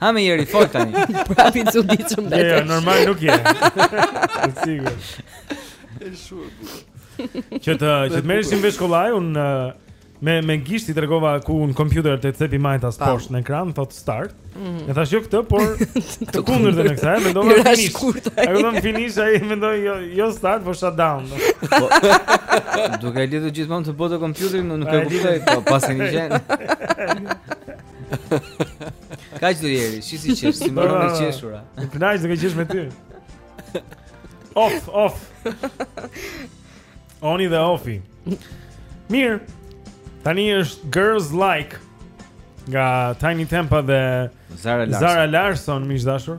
Hajde Jeri, fol tani. Prap i çuditshëm Jo, jo, normal nuk je. Po sigurisht. E shumë bukur. Që të që të merresh në vesh kollaj, un ë, me me gisht të tregova ku në kompjuter te cepi majtas Pam. poshtë në ekran, thot start. Mhm. E thash jo këtë, por të kundërtën e kësaj mendova. Mirë, finish. shkurt, ai. Ai vetëm finish, ai mendoi jo jo start, por shutdown. Po, Duke e lidhur gjithmonë te bota e kompjuterit, unë nuk e Ai lidhet. kuptoj, po pa asnjë gjë. Kaq do Jeri, që si qesh, si më vjen mua e qeshura Kënaqesh duke qesh me ty Off, off Oni dhe offi Mirë Tani është Girls Like Nga Tinie Tempah dhe Zara Larsson, Zara Larsson miq të dashur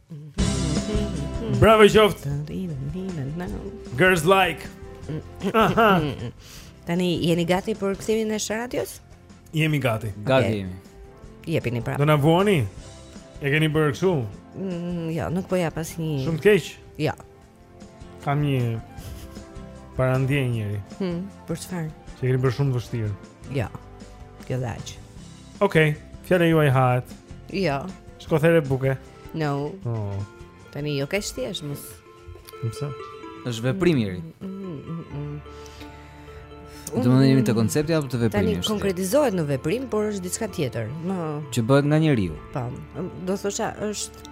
Bravo ju qoftë. Girls like. Tani jeni gati për kthimin e Sharadios? Jemi gati. Gati okay. jemi. Jepini prapë. Do na vuani? E keni bërë kështu? Mm, jo, nuk po jap asnjë. Shumë të keqe. Jo. Kam një parandjenjë, Jeri. Hm, për çfarë? Që e keni bërë shumë të vështirë. Jo. Jo dhe aq. Okej, okay, fjala juaj hahet. Jo. Shko thelë buke. No. Oh. Tani jo kaq thjesht mos. Pse? Është veprim i ri. Mm, mm, mm, mm. Do të jemi te koncepti apo te veprimi? Tani konkretizohet në veprim, por është diçka tjetër. Meqë bëhet nga njeriu. Po. Do thosha është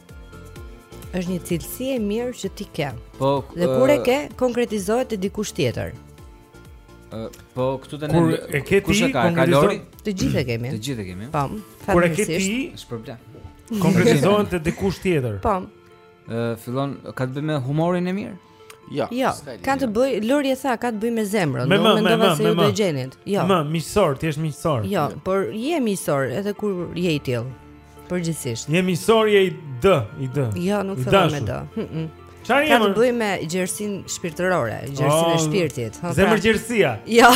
Është një cilësi e mirë që ti ke. Po, dhe kur e ke, konkretizohet te dikush tjetër. Po këtu tani kur e ke ti ka kalori të gjithë e kemi të gjithë e kemi po kur e ke ti është problem konkretizohet te dikush tjetër po ë fillon ka të bëjë me humorin e mirë Jo, jo ka të bëj, Lori e tha, ka të bëj me zemrën, me, unë mendova se ju do e gjenit. Jo. Më, miqësor, ti je miqësor. Jo, por je miqësor dhe kur je i tillë. Përgjithsisht. Je miqësor je i D, i D. Jo, nuk fillon me D. Hm. Çfarë jam? Ka të bëj me gjerësinë shpirtërore, gjerësinë e oh, shpirtit. Pra. Zemërgjerësia. Jo.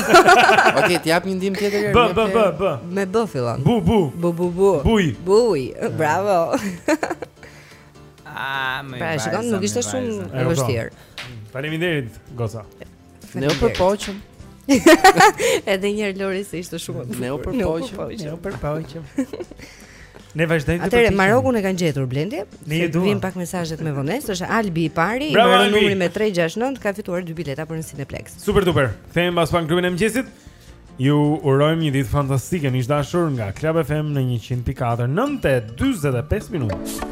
Okej, të jap një ndihmë tjetër. B, B, B, B. Me B fillon. Bu, bu. Bu, bu, bu. Buj. Buj. Bravo. Ah, më. Pra, shikon, nuk ishte shumë e vështirë. Faleminderit, goca. Ne u përpoqëm. Edhe një herë Lori se ishte shumë. Ne u përpoqëm. Ne u përpoqëm. Ne vazhdojmë të përpiqemi. Atëre Marokun e kanë gjetur Blendi. Ne e duam. Vijnë pak mesazhet me vonesë, është Albi i pari, me numrin me 369 ka fituar dy bileta për në Cineplexx. Super duper. Kthehemi pas pak në klubin e mëngjesit. Ju urojmë një ditë fantastike, miq të dashur, nga Club FM në 100.4, 9:45 minuta.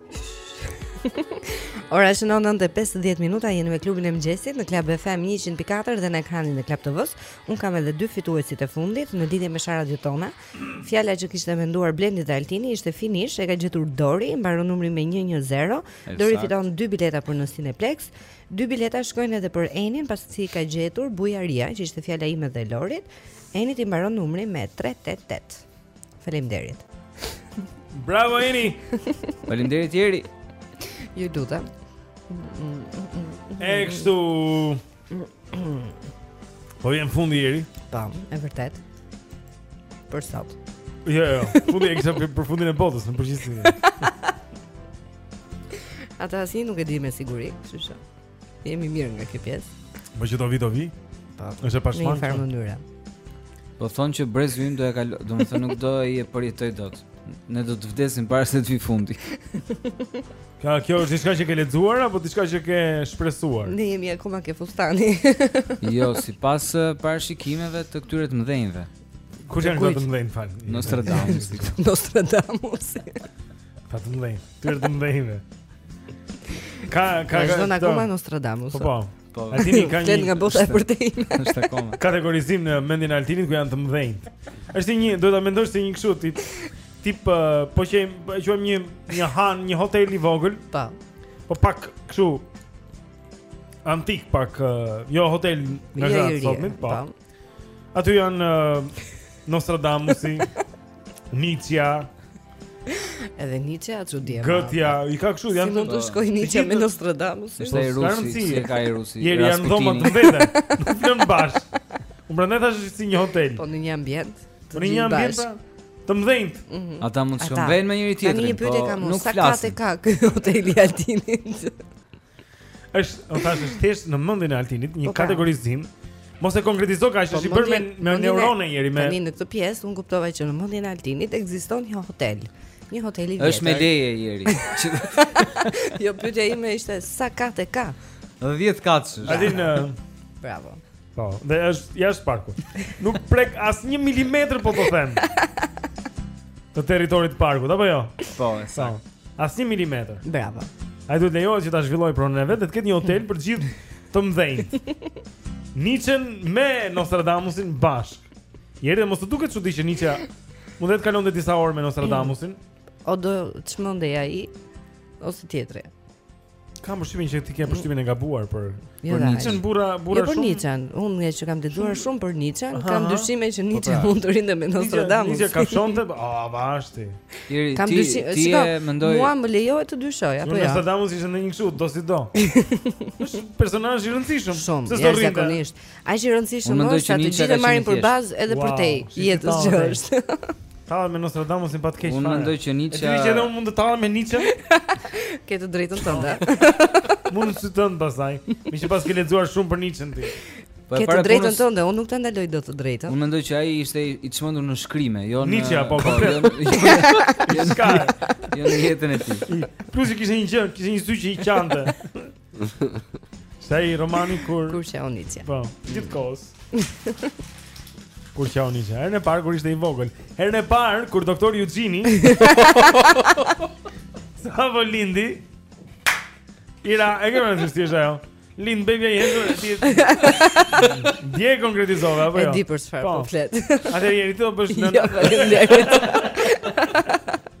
Ora është 9:50 minuta, jeni me klubin e mëngjesit në Club FM 104 dhe në ekranin e Club TV-s. Un kam edhe dy fituesit e fundit në lidhje me sharadat tona. Fjala që kishte menduar Blendi dhe Altini ishte finish, e ka gjetur Dori, mbaron numri me 110. Dori fiton dy bileta për në Cineplex. Dy bileta shkojnë edhe për Enin, pasi e ka gjetur bujaria, që ishte fjala ime dhe Lorit. Enit i mbaron numri me 388. Faleminderit. Bravo Eni. Faleminderit Jeri. Ju lutem. E kështu. Po vjen fundi Jeri. Tam, po, e vërtet. Për sot. Jo, jo, fundi e kisha për fundin e botës në përgjithësi. Atë asnjë nuk e di me siguri, kështu që. Jemi mirë nga kjo pjesë. Meqë do vi do vi. Është e pashmang. Në një farë mënyre. Po thon që brezi ynë do e ka, domethënë nuk do e e përjetoj dot. Ne do të vdesim para se të vi fundi. Ka kjo është diçka që ke lexuar apo diçka që ke shpresuar? Ne jemi akoma ke fustani. jo, sipas eh, parashikimeve të këtyre të mëdhenjve. Kush janë këta të mëdhenj fal? Nostradamus. Nostradamus. Ka të mëdhenj, këtyre të mëdhenjve. Ka ka ka. Është akoma Nostradamus. Po po. po. Altini ka një. Flet nga bota e përtejme. Është akoma. Kategorizim në mendin e Altinit ku janë të mëdhenjtë. Është një, duhet ta mendosh si një kështu tip tip uh, po që e quajmë një një han, një hotel i vogël. Po. Po pak kështu antik pak uh, jo hotel si këta të sotmit, po. po. Aty janë uh, Nostradamusi, Nietzsche. Edhe Nietzsche aty çudi. Gëtja, i ka kështu janë. Si mund të shkojë Nietzsche me Nostradamusin? Po, është i rusi, si ka i rusi. Jeri janë dhoma më vete. Nuk flenë bashkë. Unë prandaj thashë si një hotel. Po në një ambient. Po në një ambient pra. Të mëdhenjt. Mhm. Ata mund të shkojnë me njëri tjetrin. Tani një pyetje po, kam, sa kate ka ky hotel i Altinit? Është, unë thashë, është thjesht në mëndin e altinit, një po, pra. kategorizim Mos e konkretizo kaq po, është i bërë me, me neurone Jeri me... Tani në këtë pjesë, unë kuptova që në mëndin e altinit Ekziston një hotel Një hotel i vjetër është me leje Jeri Jo, pyetja ime ishte sa kate ka Dhe dhjetëkatësh Adin, uh... bravo Po, dhe është jashtë parkut. Nuk prek as një milimetr po të them. Të territorit të parkut, apo jo? Po, e saktë. Po, as një milimetr. Bravo. Ai duhet lejohet që ta zhvilloj pronën e vet dhe të ketë një hotel për gjithë të mdhenjtë. Niçen me Nostradamusin bashk. Jeri mos të duket çudi që Niçja mund të kalonte disa orë me Nostradamusin. O do çmendej ai ose tjetri. Kam përshtypjen që ti ke përshtypjen e gabuar për jo, për Nietzsche, burra, burra jo, shumë. Jo për Nietzsche, unë ngaqë kam dëgjuar shumë për Nietzsche, kam dyshime që po Nietzsche pra. mund të rrinte me Nostradamus. Nietzsche ka thënë, a ah, vashti. Iri, kam dyshime, ti e mendoj. Mua më lejohet të dyshoj apo jo? Nostradamus ishte ndonjë kështu, dosido. Është personazh i rëndësishëm. Shumë, se do rindë. Aq i rëndësishëm është sa të gjithë marrin për bazë edhe për te jetës që është. Tallem me Nostradamus i pat keq fare. Unë mendoj që Nietzsche. Di që edhe unë mund të tallem me Nietzsche? Ke të drejtën tënde. Mund të shton pastaj. Meqë paske lexuar shumë për Nietzsche ti. Po ke të drejtën punës... tënde, unë nuk të ndaloj dot të drejtën. Unë mendoj që ai ishte i çmendur në shkrime, jo në Nietzsche apo po. Jo, jo, jo, jo në jetën e tij. Plus që kishte një gjë, kishte një sy që i qante. Si romani Kur kur qau Nietzsche. Po, gjithkohës. Kur qau Nietzsche. Herën e parë kur ishte i vogël. Herën e parë kur doktor Eugene Sapo lindi? Ira, e ke më thjesht është ajo Lind bebja i hendur e tjetë Ti e konkretizove, apo jo? E di për çfarë po, po flet Atëherë Jeri ti bësh nënën Jo, për po,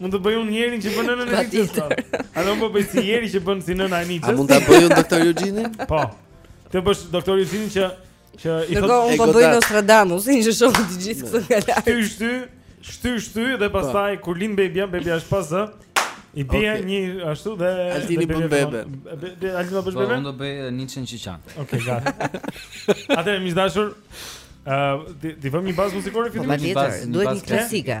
Mund të bëj unë Jerin që bën nënën e Nicës. Po. A do të bëj si Jeri që bën si nëna e Nicës? A mund ta bëj unë doktor Eugene? Po. Të bësh doktor Eugene që që i thotë unë po bëj Nostradamus, që i shoh të gjithë këtë nga lart. Shty shty, shty shty dhe po. pastaj kur lind bebia, bebia është pa zë. I bie okay. një ashtu dhe Altini bën bebe. Altini do bësh po, bebe? Po, unë do bëj Nicën që qan. Okej, gati. Atëherë dashur, ë, t'i vëmë një bazë muzikore po, këtu? Patjetër, duhet një klasike.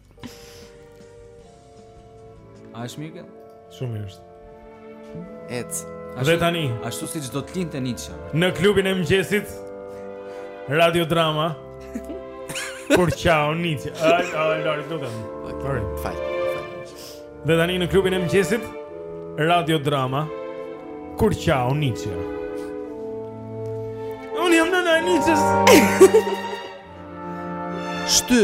A është mirë kjo? Shumë mirë është. Ec. Dhe tani, ashtu siç do të lindte Nietzsche. Në klubin e mëngjesit Radio Drama. Kur qau Nietzsche. Ai, ai, Lori, do të them. Lori, fal. Dhe tani në klubin e mëngjesit Radio Drama. Kur qau Nietzsche. Unë jam nëna e Nietzsche. Shty.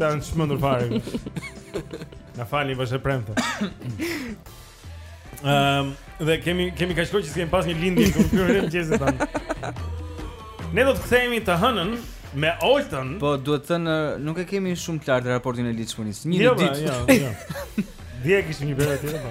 Jan çmendur fare Na falni është e premte um, Dhe kemi, kemi kaq kohë që s'kemi pas një lindje Kërë kërë mëngjeset tanë Ne do të kthehemi të hënën Me Olton. Po duhet thënë nuk e kemi shumë të lartë raportin e lindshmërisë. Një jo, ditë. Jo, jo. Dhe kishim një bëra tjetër. Po.